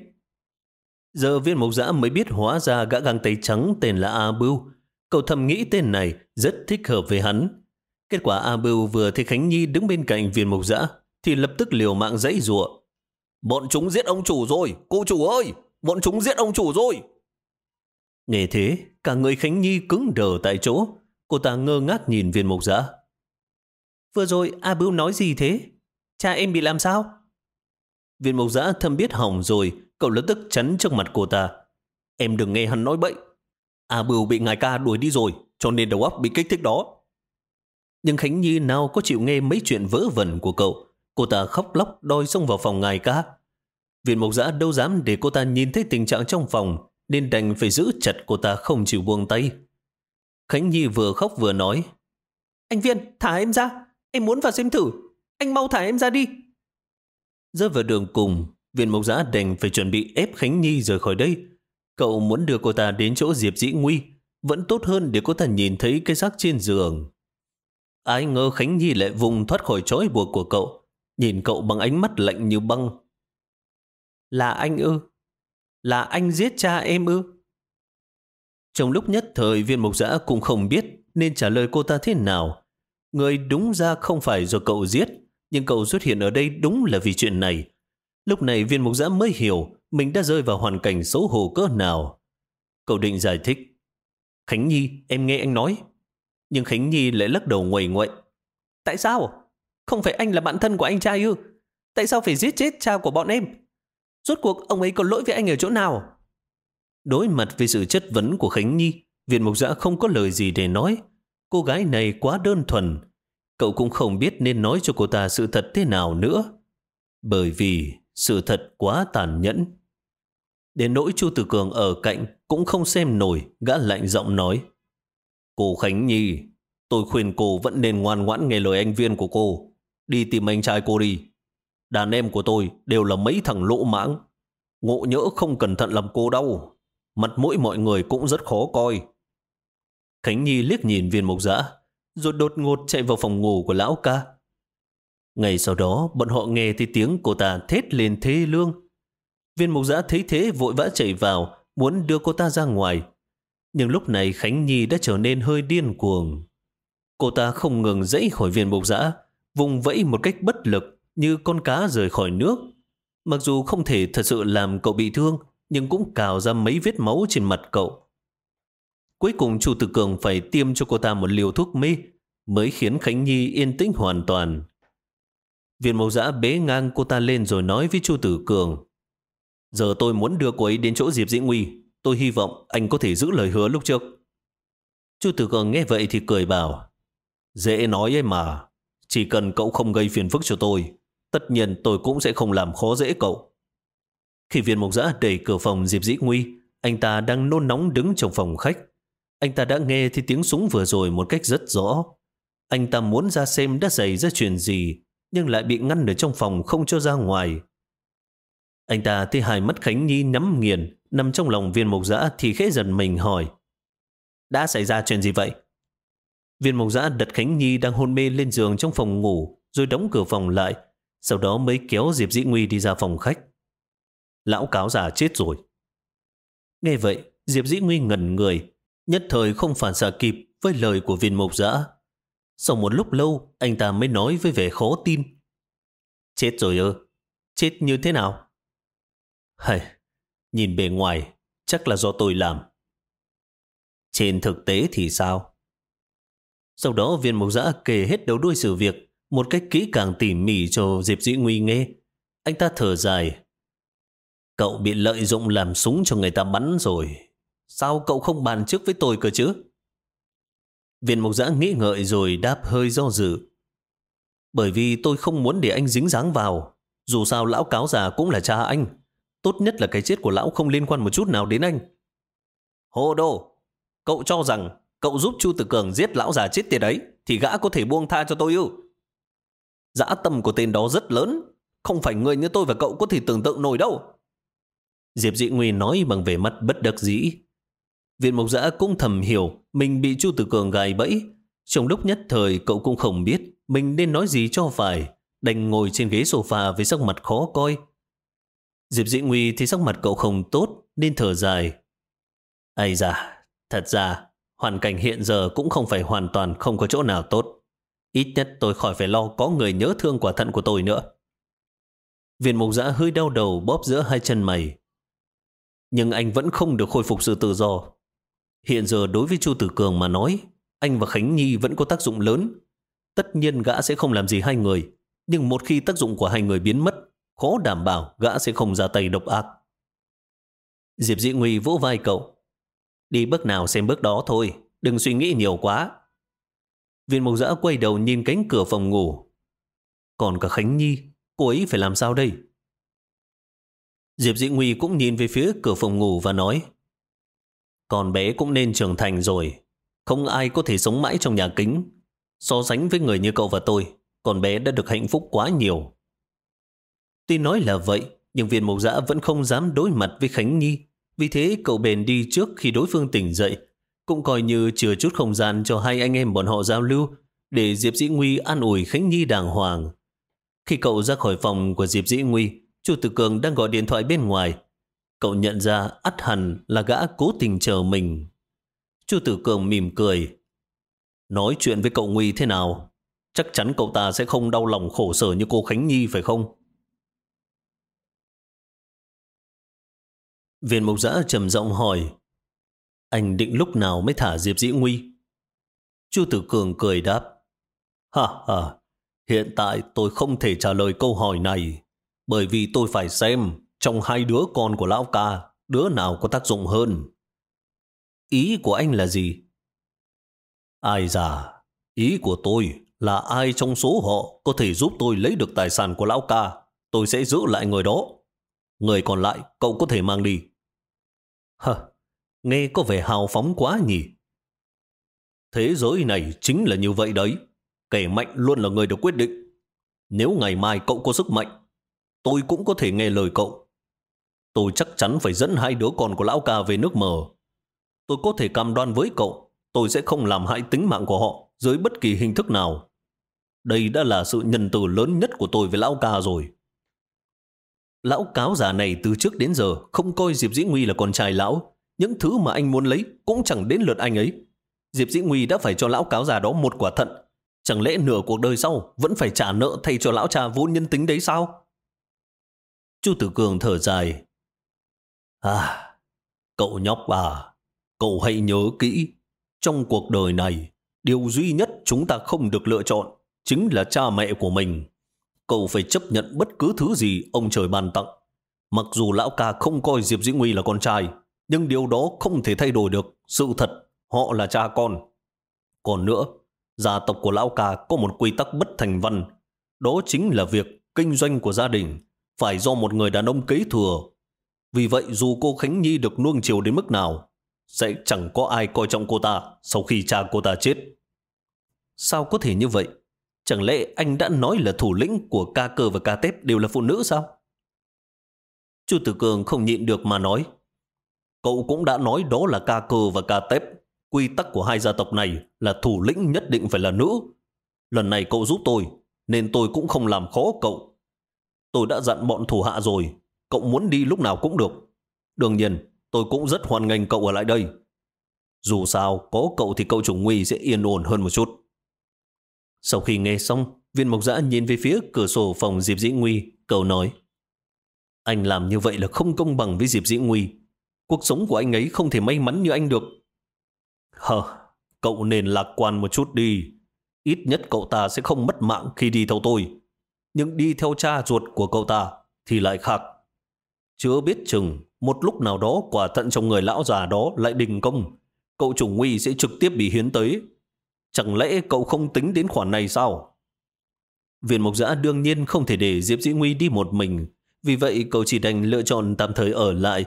Giờ viên mộc giã mới biết hóa ra gã găng tay trắng tên là A Bưu. Cậu thầm nghĩ tên này rất thích hợp với hắn. Kết quả A Bưu vừa thấy Khánh Nhi đứng bên cạnh viên mộc giã thì lập tức liều mạng dãy rụa. Bọn chúng giết ông chủ rồi, cô chủ ơi, bọn chúng giết ông chủ rồi. Nghe thế, cả người Khánh Nhi cứng đờ tại chỗ, cô ta ngơ ngác nhìn viên mộc giã. Vừa rồi A Bưu nói gì thế? Cha em bị làm sao? Viên mộc giã thâm biết hỏng rồi, cậu lập tức chắn trước mặt cô ta. Em đừng nghe hắn nói bậy. A Bưu bị ngài ca đuổi đi rồi, cho nên đầu óc bị kích thích đó. Nhưng Khánh Nhi nào có chịu nghe mấy chuyện vỡ vẩn của cậu. Cô ta khóc lóc đòi xông vào phòng ngài ca. Viện mộc giã đâu dám để cô ta nhìn thấy tình trạng trong phòng, nên đành phải giữ chặt cô ta không chịu buông tay. Khánh Nhi vừa khóc vừa nói, Anh Viên, thả em ra, em muốn vào xem thử, anh mau thả em ra đi. Rơi vào đường cùng, viện mộc giã đành phải chuẩn bị ép Khánh Nhi rời khỏi đây. Cậu muốn đưa cô ta đến chỗ Diệp Dĩ Nguy, vẫn tốt hơn để cô ta nhìn thấy cái xác trên giường. Ai ngờ Khánh Nhi lại vùng thoát khỏi trói buộc của cậu, nhìn cậu bằng ánh mắt lạnh như băng. Là anh ư? Là anh giết cha em ư? Trong lúc nhất thời viên mục giã cũng không biết nên trả lời cô ta thế nào. Người đúng ra không phải do cậu giết, nhưng cậu xuất hiện ở đây đúng là vì chuyện này. Lúc này viên mục giã mới hiểu mình đã rơi vào hoàn cảnh xấu hổ cỡ nào. Cậu định giải thích. Khánh Nhi, em nghe anh nói. Nhưng Khánh Nhi lại lắc đầu nguầy nguậy. Tại sao? Không phải anh là bạn thân của anh trai ư? Tại sao phải giết chết cha của bọn em? Rốt cuộc ông ấy có lỗi với anh ở chỗ nào? Đối mặt với sự chất vấn của Khánh Nhi, Viện Mục Giã không có lời gì để nói. Cô gái này quá đơn thuần. Cậu cũng không biết nên nói cho cô ta sự thật thế nào nữa. Bởi vì sự thật quá tàn nhẫn. Đến nỗi Chu Tử Cường ở cạnh cũng không xem nổi, gã lạnh giọng nói. Cô Khánh Nhi, tôi khuyên cô vẫn nên ngoan ngoãn nghe lời anh viên của cô. Đi tìm anh trai cô đi. Đàn em của tôi đều là mấy thằng lỗ mãng. Ngộ nhỡ không cẩn thận làm cô đau. Mặt mũi mọi người cũng rất khó coi. Khánh Nhi liếc nhìn viên mộc giã, rồi đột ngột chạy vào phòng ngủ của lão ca. Ngày sau đó, bọn họ nghe thấy tiếng cô ta thét lên thê lương. Viên mộc giã thấy thế vội vã chạy vào, muốn đưa cô ta ra ngoài. Nhưng lúc này Khánh Nhi đã trở nên hơi điên cuồng. Cô ta không ngừng dãy khỏi viên mộc giã, vùng vẫy một cách bất lực như con cá rời khỏi nước. Mặc dù không thể thật sự làm cậu bị thương, nhưng cũng cào ra mấy vết máu trên mặt cậu. Cuối cùng chủ tử cường phải tiêm cho cô ta một liều thuốc mê mới khiến Khánh Nhi yên tĩnh hoàn toàn. Viên mẫu giã bế ngang cô ta lên rồi nói với Chu Tử Cường. Giờ tôi muốn đưa cô ấy đến chỗ Diệp Dĩ Nguy. Tôi hy vọng anh có thể giữ lời hứa lúc trước. Chu Tử Cường nghe vậy thì cười bảo. Dễ nói ấy mà. Chỉ cần cậu không gây phiền phức cho tôi, tất nhiên tôi cũng sẽ không làm khó dễ cậu. Khi viên mộc giã đẩy cửa phòng Diệp Dĩ Nguy, anh ta đang nôn nóng đứng trong phòng khách. Anh ta đã nghe thấy tiếng súng vừa rồi một cách rất rõ. Anh ta muốn ra xem đã xảy ra chuyện gì, nhưng lại bị ngăn ở trong phòng không cho ra ngoài. Anh ta thấy hai mắt Khánh Nhi nhắm nghiền, nằm trong lòng viên mộc giã thì khẽ dần mình hỏi. Đã xảy ra chuyện gì vậy? Viên mộc giã đặt Khánh Nhi đang hôn mê lên giường trong phòng ngủ, rồi đóng cửa phòng lại, sau đó mới kéo Diệp Dĩ Nguy đi ra phòng khách. Lão cáo già chết rồi. Nghe vậy, Diệp Dĩ Nguy ngẩn người, nhất thời không phản xạ kịp với lời của viên mộc giã. Sau một lúc lâu, anh ta mới nói với vẻ khó tin. Chết rồi ơ, Chết như thế nào? Hay, nhìn bề ngoài, chắc là do tôi làm. Trên thực tế thì sao? Sau đó viên mộc giã kể hết đầu đuôi sự việc một cách kỹ càng tỉ mỉ cho Diệp Dĩ Nguy nghe. Anh ta thở dài. Cậu bị lợi dụng làm súng cho người ta bắn rồi. Sao cậu không bàn trước với tôi cơ chứ? Viên mộc giã nghĩ ngợi rồi đáp hơi do dự. Bởi vì tôi không muốn để anh dính dáng vào. Dù sao lão cáo già cũng là cha anh. Tốt nhất là cái chết của lão không liên quan một chút nào đến anh. Hồ đồ, cậu cho rằng cậu giúp Chu Tử Cường giết lão già chết tiệt ấy thì gã có thể buông tha cho tôi ư? Dã tâm của tên đó rất lớn. Không phải người như tôi và cậu có thể tưởng tượng nổi đâu. Diệp Dị Nguy nói bằng vẻ mặt bất đắc dĩ. Viện Mộc Giã cũng thầm hiểu mình bị Chu Tử Cường gài bẫy. Trong lúc nhất thời cậu cũng không biết mình nên nói gì cho phải. Đành ngồi trên ghế sofa với sắc mặt khó coi. Diệp Dị Nguy thì sắc mặt cậu không tốt nên thở dài. Ây da, thật ra hoàn cảnh hiện giờ cũng không phải hoàn toàn không có chỗ nào tốt. Ít nhất tôi khỏi phải lo có người nhớ thương quả thận của tôi nữa. Viên mục giã hơi đau đầu bóp giữa hai chân mày. Nhưng anh vẫn không được khôi phục sự tự do. Hiện giờ đối với Chu Tử Cường mà nói, anh và Khánh Nhi vẫn có tác dụng lớn. Tất nhiên gã sẽ không làm gì hai người, nhưng một khi tác dụng của hai người biến mất, khó đảm bảo gã sẽ không ra tay độc ác. Diệp Dĩ Nguy vỗ vai cậu. Đi bước nào xem bước đó thôi, đừng suy nghĩ nhiều quá. Viên mộc giã quay đầu nhìn cánh cửa phòng ngủ. Còn cả Khánh Nhi, cô ấy phải làm sao đây? Diệp Dĩ Nguy cũng nhìn về phía cửa phòng ngủ và nói còn bé cũng nên trưởng thành rồi. Không ai có thể sống mãi trong nhà kính. So sánh với người như cậu và tôi, con bé đã được hạnh phúc quá nhiều. Tuy nói là vậy, nhưng viên mộc giã vẫn không dám đối mặt với Khánh Nhi. Vì thế cậu bền đi trước khi đối phương tỉnh dậy, cũng coi như chừa chút không gian cho hai anh em bọn họ giao lưu, để Diệp Dĩ Nguy an ủi Khánh Nhi đàng hoàng. Khi cậu ra khỏi phòng của Diệp Dĩ Nguy, Chu Tử Cường đang gọi điện thoại bên ngoài. Cậu nhận ra ắt hẳn là gã cố tình chờ mình. Chu Tử Cường mỉm cười. Nói chuyện với cậu Nguy thế nào? Chắc chắn cậu ta sẽ không đau lòng khổ sở như cô Khánh Nhi phải không? Viên mục giã trầm giọng hỏi. Anh định lúc nào mới thả Diệp Dĩ Nguy? Chu Tử Cường cười đáp. Ha ha, hiện tại tôi không thể trả lời câu hỏi này, bởi vì tôi phải xem trong hai đứa con của Lão Ca, đứa nào có tác dụng hơn. Ý của anh là gì? Ai già, ý của tôi là ai trong số họ có thể giúp tôi lấy được tài sản của Lão Ca, tôi sẽ giữ lại người đó. Người còn lại cậu có thể mang đi. Hờ, nghe có vẻ hào phóng quá nhỉ. Thế giới này chính là như vậy đấy. Kẻ mạnh luôn là người được quyết định. Nếu ngày mai cậu có sức mạnh, tôi cũng có thể nghe lời cậu. Tôi chắc chắn phải dẫn hai đứa con của lão ca về nước mờ. Tôi có thể cam đoan với cậu, tôi sẽ không làm hại tính mạng của họ dưới bất kỳ hình thức nào. Đây đã là sự nhân từ lớn nhất của tôi với lão ca rồi. Lão cáo già này từ trước đến giờ không coi Diệp Dĩ Nguy là con trai lão. Những thứ mà anh muốn lấy cũng chẳng đến lượt anh ấy. Diệp Dĩ Nguy đã phải cho lão cáo già đó một quả thận. Chẳng lẽ nửa cuộc đời sau vẫn phải trả nợ thay cho lão cha vốn nhân tính đấy sao? Chu Tử Cường thở dài. À, cậu nhóc à, cậu hãy nhớ kỹ. Trong cuộc đời này, điều duy nhất chúng ta không được lựa chọn chính là cha mẹ của mình. Cậu phải chấp nhận bất cứ thứ gì ông trời ban tặng. Mặc dù lão ca không coi Diệp Dĩ Nguy là con trai, nhưng điều đó không thể thay đổi được. Sự thật, họ là cha con. Còn nữa, gia tộc của lão ca có một quy tắc bất thành văn. Đó chính là việc kinh doanh của gia đình phải do một người đàn ông kế thừa. Vì vậy dù cô Khánh Nhi được nuông chiều đến mức nào, sẽ chẳng có ai coi trọng cô ta sau khi cha cô ta chết. Sao có thể như vậy? Chẳng lẽ anh đã nói là thủ lĩnh của ca cơ và ca tép đều là phụ nữ sao? Chu Tử Cường không nhịn được mà nói. Cậu cũng đã nói đó là ca cơ và ca tép. Quy tắc của hai gia tộc này là thủ lĩnh nhất định phải là nữ. Lần này cậu giúp tôi, nên tôi cũng không làm khó cậu. Tôi đã dặn bọn thủ hạ rồi, cậu muốn đi lúc nào cũng được. Đương nhiên, tôi cũng rất hoan nghênh cậu ở lại đây. Dù sao, có cậu thì cậu chủ nguy sẽ yên ổn hơn một chút. Sau khi nghe xong, viên mộc giã nhìn về phía cửa sổ phòng Diệp Dĩ Nguy, cậu nói Anh làm như vậy là không công bằng với Diệp Dĩ Nguy. Cuộc sống của anh ấy không thể may mắn như anh được. Hờ, cậu nên lạc quan một chút đi. Ít nhất cậu ta sẽ không mất mạng khi đi theo tôi. Nhưng đi theo cha ruột của cậu ta thì lại khác. Chưa biết chừng, một lúc nào đó quả thận trong người lão già đó lại đình công. Cậu chủ nguy sẽ trực tiếp bị hiến tới Chẳng lẽ cậu không tính đến khoản này sao? Viên mục giã đương nhiên không thể để Diệp Dĩ Nguy đi một mình, vì vậy cậu chỉ đành lựa chọn tạm thời ở lại.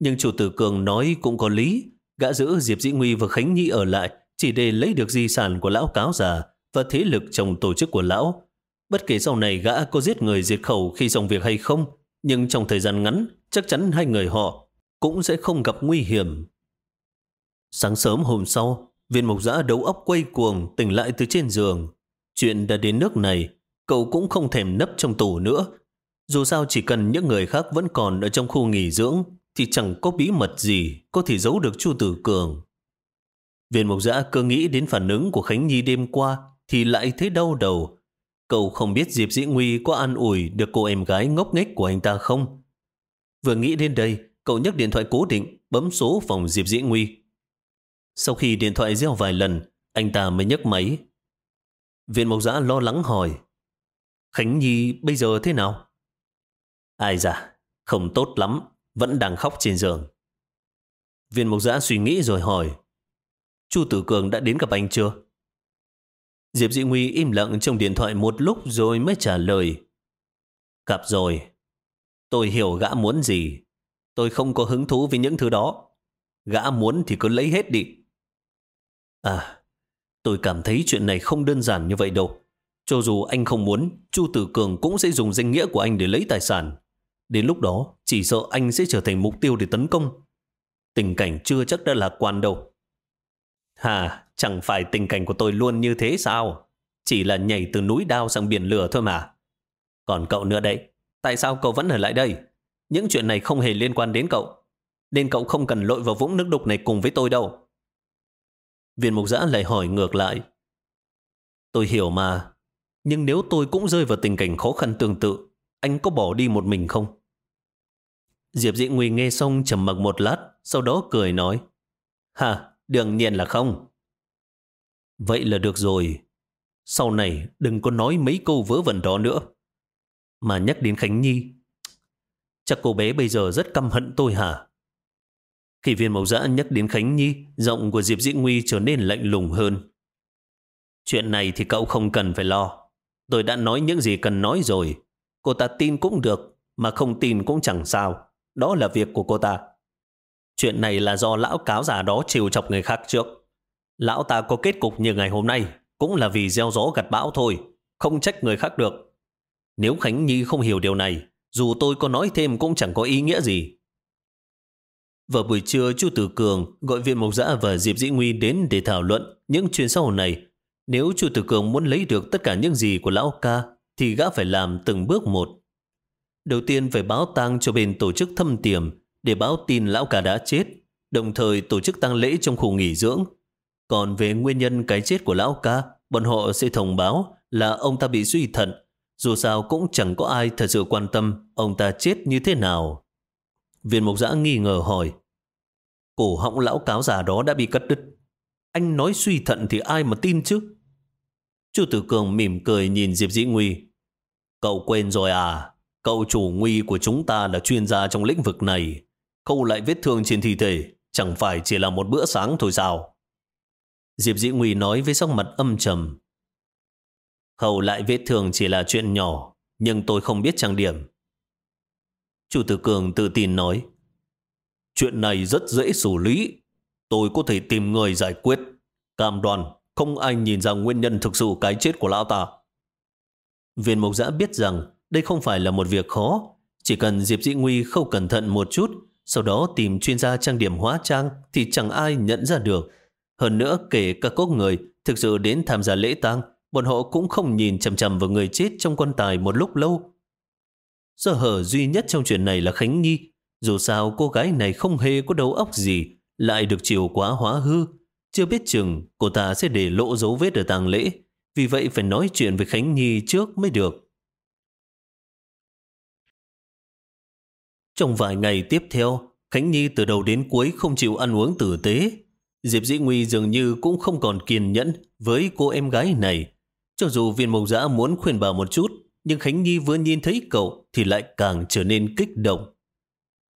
Nhưng chủ tử Cường nói cũng có lý, gã giữ Diệp Dĩ Nguy và Khánh Nhi ở lại chỉ để lấy được di sản của lão cáo già và thế lực trong tổ chức của lão. Bất kể sau này gã có giết người diệt khẩu khi xong việc hay không, nhưng trong thời gian ngắn, chắc chắn hai người họ cũng sẽ không gặp nguy hiểm. Sáng sớm hôm sau, Viên mộc giã đấu óc quay cuồng tỉnh lại từ trên giường. Chuyện đã đến nước này, cậu cũng không thèm nấp trong tủ nữa. Dù sao chỉ cần những người khác vẫn còn ở trong khu nghỉ dưỡng, thì chẳng có bí mật gì có thể giấu được Chu Tử Cường. Viên mộc giã cơ nghĩ đến phản ứng của Khánh Nhi đêm qua thì lại thấy đau đầu. Cậu không biết Diệp Dĩ Nguy có an ủi được cô em gái ngốc nghếch của anh ta không? Vừa nghĩ đến đây, cậu nhấc điện thoại cố định, bấm số phòng Diệp Dĩ Nguy. Sau khi điện thoại reo vài lần, anh ta mới nhấc máy. Viên mộc giã lo lắng hỏi, Khánh Nhi bây giờ thế nào? Ai dạ, không tốt lắm, vẫn đang khóc trên giường. Viên mộc giã suy nghĩ rồi hỏi, Chu Tử Cường đã đến gặp anh chưa? Diệp Dị Nguy im lặng trong điện thoại một lúc rồi mới trả lời. Gặp rồi. Tôi hiểu gã muốn gì. Tôi không có hứng thú với những thứ đó. Gã muốn thì cứ lấy hết đi. À, tôi cảm thấy chuyện này không đơn giản như vậy đâu. Cho dù anh không muốn, Chu Tử Cường cũng sẽ dùng danh nghĩa của anh để lấy tài sản. Đến lúc đó, chỉ sợ anh sẽ trở thành mục tiêu để tấn công. Tình cảnh chưa chắc đã lạc quan đâu. Hà, chẳng phải tình cảnh của tôi luôn như thế sao? Chỉ là nhảy từ núi đao sang biển lửa thôi mà. Còn cậu nữa đấy tại sao cậu vẫn ở lại đây? Những chuyện này không hề liên quan đến cậu. Nên cậu không cần lội vào vũng nước đục này cùng với tôi đâu. Viên mục giã lại hỏi ngược lại. Tôi hiểu mà, nhưng nếu tôi cũng rơi vào tình cảnh khó khăn tương tự, anh có bỏ đi một mình không? Diệp Dị Nguy nghe xong trầm mặc một lát, sau đó cười nói. Hà, đương nhiên là không. Vậy là được rồi. Sau này đừng có nói mấy câu vớ vẩn đó nữa. Mà nhắc đến Khánh Nhi, chắc cô bé bây giờ rất căm hận tôi hả? Khi viên mẫu dã nhắc đến Khánh Nhi, giọng của Diệp Dĩ Nguy trở nên lạnh lùng hơn. Chuyện này thì cậu không cần phải lo. Tôi đã nói những gì cần nói rồi. Cô ta tin cũng được, mà không tin cũng chẳng sao. Đó là việc của cô ta. Chuyện này là do lão cáo già đó chiều chọc người khác trước. Lão ta có kết cục như ngày hôm nay cũng là vì gieo gió gặt bão thôi, không trách người khác được. Nếu Khánh Nhi không hiểu điều này, dù tôi có nói thêm cũng chẳng có ý nghĩa gì. Vào buổi trưa, Chu Tử Cường gọi viện mộc giã và Diệp Dĩ Nguy đến để thảo luận những chuyện sau này. Nếu Chu Tử Cường muốn lấy được tất cả những gì của lão ca, thì gã phải làm từng bước một. Đầu tiên phải báo tang cho bên tổ chức thâm tiềm để báo tin lão ca đã chết, đồng thời tổ chức tang lễ trong khu nghỉ dưỡng. Còn về nguyên nhân cái chết của lão ca, bọn họ sẽ thông báo là ông ta bị suy thận. Dù sao cũng chẳng có ai thật sự quan tâm ông ta chết như thế nào. Viên mục giã nghi ngờ hỏi, cổ họng lão cáo già đó đã bị cắt đứt. Anh nói suy thận thì ai mà tin chứ? Chu Tử Cường mỉm cười nhìn Diệp Dĩ Nguy. Cậu quên rồi à? Cậu chủ nguy của chúng ta là chuyên gia trong lĩnh vực này. Khâu lại vết thương trên thi thể chẳng phải chỉ là một bữa sáng thôi sao? Diệp Dĩ Nguy nói với sắc mặt âm trầm. Khâu lại vết thương chỉ là chuyện nhỏ, nhưng tôi không biết trang điểm. Chủ tử Cường tự tin nói. Chuyện này rất dễ xử lý. Tôi có thể tìm người giải quyết. Cam Đoàn không ai nhìn ra nguyên nhân thực sự cái chết của lão ta. Viên mộc giã biết rằng đây không phải là một việc khó. Chỉ cần Diệp Dĩ Nguy không cẩn thận một chút, sau đó tìm chuyên gia trang điểm hóa trang thì chẳng ai nhận ra được. Hơn nữa, kể cả có người thực sự đến tham gia lễ tang, bọn họ cũng không nhìn chầm chầm vào người chết trong quan tài một lúc lâu. Sơ hở duy nhất trong chuyện này là Khánh Nhi. Dù sao cô gái này không hề có đầu óc gì, lại được chiều quá hóa hư. Chưa biết chừng cô ta sẽ để lộ dấu vết ở tang lễ. Vì vậy phải nói chuyện với Khánh Nhi trước mới được. Trong vài ngày tiếp theo, Khánh Nhi từ đầu đến cuối không chịu ăn uống tử tế. Diệp Dĩ Nguy dường như cũng không còn kiên nhẫn với cô em gái này. Cho dù viên mộc giã muốn khuyên bảo một chút, nhưng Khánh Nhi vừa nhìn thấy cậu thì lại càng trở nên kích động.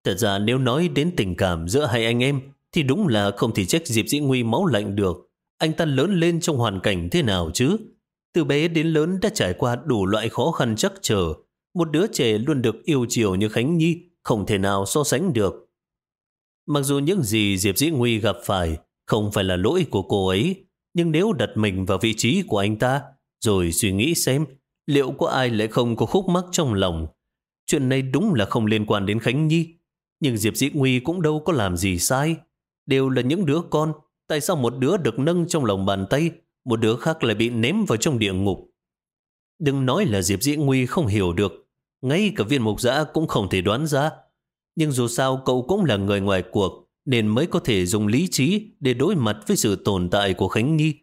Thật ra nếu nói đến tình cảm giữa hai anh em thì đúng là không thể trách Diệp Dĩ Nguy máu lạnh được. Anh ta lớn lên trong hoàn cảnh thế nào chứ? Từ bé đến lớn đã trải qua đủ loại khó khăn chắc trở. Một đứa trẻ luôn được yêu chiều như Khánh Nhi không thể nào so sánh được. Mặc dù những gì Diệp Dĩ Nguy gặp phải không phải là lỗi của cô ấy, nhưng nếu đặt mình vào vị trí của anh ta, rồi suy nghĩ xem liệu có ai lại không có khúc mắc trong lòng. Chuyện này đúng là không liên quan đến Khánh Nhi, nhưng Diệp Dĩ Nguy cũng đâu có làm gì sai. Đều là những đứa con, tại sao một đứa được nâng trong lòng bàn tay, một đứa khác lại bị ném vào trong địa ngục. Đừng nói là Diệp Dĩ Nguy không hiểu được, ngay cả viên mục giã cũng không thể đoán ra. Nhưng dù sao cậu cũng là người ngoài cuộc, nên mới có thể dùng lý trí để đối mặt với sự tồn tại của Khánh Nhi.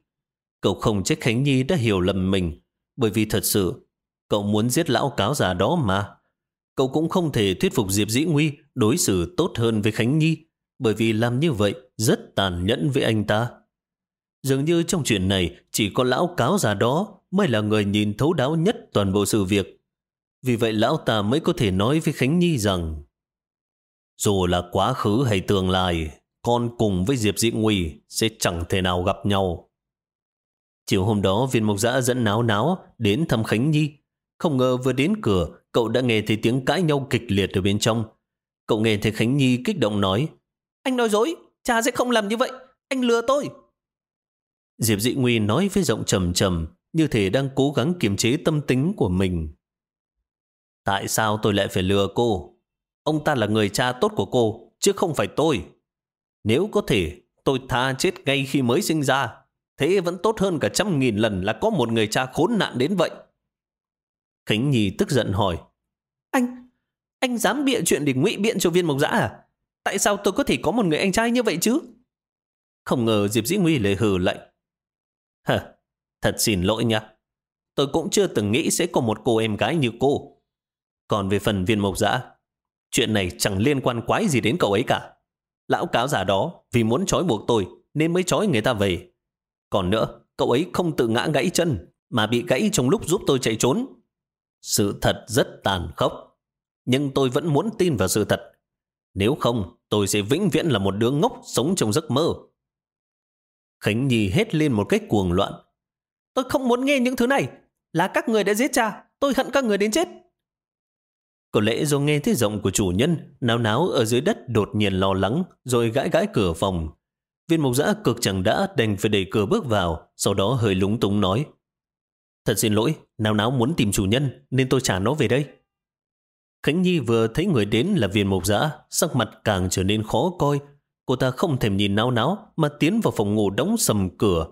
Cậu không trách Khánh Nhi đã hiểu lầm mình, Bởi vì thật sự, cậu muốn giết lão cáo già đó mà. Cậu cũng không thể thuyết phục Diệp Dĩ Nguy đối xử tốt hơn với Khánh Nhi, bởi vì làm như vậy rất tàn nhẫn với anh ta. Dường như trong chuyện này chỉ có lão cáo già đó mới là người nhìn thấu đáo nhất toàn bộ sự việc. Vì vậy lão ta mới có thể nói với Khánh Nhi rằng dù là quá khứ hay tương lai, con cùng với Diệp Dị Nguy sẽ chẳng thể nào gặp nhau. Chiều hôm đó viên mộc giã dẫn náo náo đến thăm Khánh Nhi. Không ngờ vừa đến cửa, cậu đã nghe thấy tiếng cãi nhau kịch liệt ở bên trong. Cậu nghe thấy Khánh Nhi kích động nói Anh nói dối, cha sẽ không làm như vậy, anh lừa tôi. Diệp Dị Nguy nói với giọng trầm trầm, như thể đang cố gắng kiềm chế tâm tính của mình. Tại sao tôi lại phải lừa cô? Ông ta là người cha tốt của cô, chứ không phải tôi. Nếu có thể, tôi tha chết ngay khi mới sinh ra. Thế vẫn tốt hơn cả trăm nghìn lần là có một người cha khốn nạn đến vậy. Khánh Nhi tức giận hỏi. Anh, anh dám bịa chuyện để ngụy biện cho viên mộc dã à? Tại sao tôi có thể có một người anh trai như vậy chứ? Không ngờ Diệp Dĩ Nguy lề hừ lạnh. Hờ, thật xin lỗi nha. Tôi cũng chưa từng nghĩ sẽ có một cô em gái như cô. Còn về phần viên mộc dã, chuyện này chẳng liên quan quái gì đến cậu ấy cả. Lão cáo giả đó vì muốn trói buộc tôi nên mới trói người ta về. Còn nữa, cậu ấy không tự ngã gãy chân mà bị gãy trong lúc giúp tôi chạy trốn. Sự thật rất tàn khốc. Nhưng tôi vẫn muốn tin vào sự thật. Nếu không, tôi sẽ vĩnh viễn là một đứa ngốc sống trong giấc mơ. Khánh Nhi hét lên một cách cuồng loạn. Tôi không muốn nghe những thứ này. Là các người đã giết cha. Tôi hận các người đến chết. Có lẽ do nghe thấy giọng của chủ nhân, náo náo ở dưới đất đột nhiên lo lắng, rồi gãi gãi cửa phòng. Viên mục giã cực chẳng đã đành phải đẩy cửa bước vào, sau đó hơi lúng túng nói. Thật xin lỗi, náo náo muốn tìm chủ nhân, nên tôi trả nó về đây. Khánh Nhi vừa thấy người đến là viên mục giã, sắc mặt càng trở nên khó coi. Cô ta không thèm nhìn náo náo, mà tiến vào phòng ngủ đóng sầm cửa.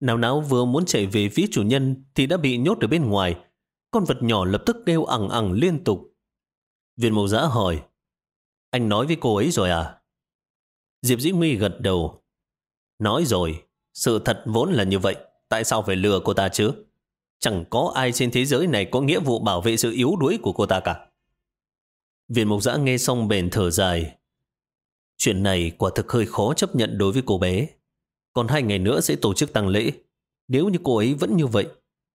Náo náo vừa muốn chạy về phía chủ nhân thì đã bị nhốt ở bên ngoài. Con vật nhỏ lập tức kêu ẳng ẳng liên tục. Viên mộc giã hỏi, anh nói với cô ấy rồi à? Diệp Dĩ Nguy gật đầu. Nói rồi, sự thật vốn là như vậy, tại sao phải lừa cô ta chứ? Chẳng có ai trên thế giới này có nghĩa vụ bảo vệ sự yếu đuối của cô ta cả. Viên mộc giã nghe xong bền thở dài. Chuyện này quả thực hơi khó chấp nhận đối với cô bé. Còn hai ngày nữa sẽ tổ chức tăng lễ. Nếu như cô ấy vẫn như vậy,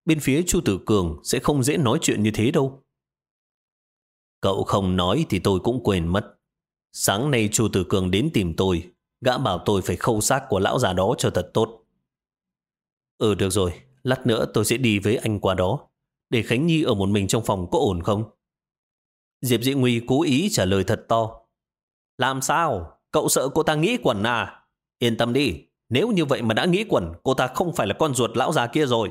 bên phía Chu Tử Cường sẽ không dễ nói chuyện như thế đâu. Cậu không nói thì tôi cũng quên mất. Sáng nay Chu Tử Cường đến tìm tôi, gã bảo tôi phải khâu xác của lão già đó cho thật tốt. Ừ được rồi, lát nữa tôi sẽ đi với anh qua đó. Để Khánh Nhi ở một mình trong phòng có ổn không? Diệp Dị Nguy cố ý trả lời thật to. Làm sao? Cậu sợ cô ta nghĩ quẩn à? Yên tâm đi, nếu như vậy mà đã nghĩ quẩn, cô ta không phải là con ruột lão già kia rồi.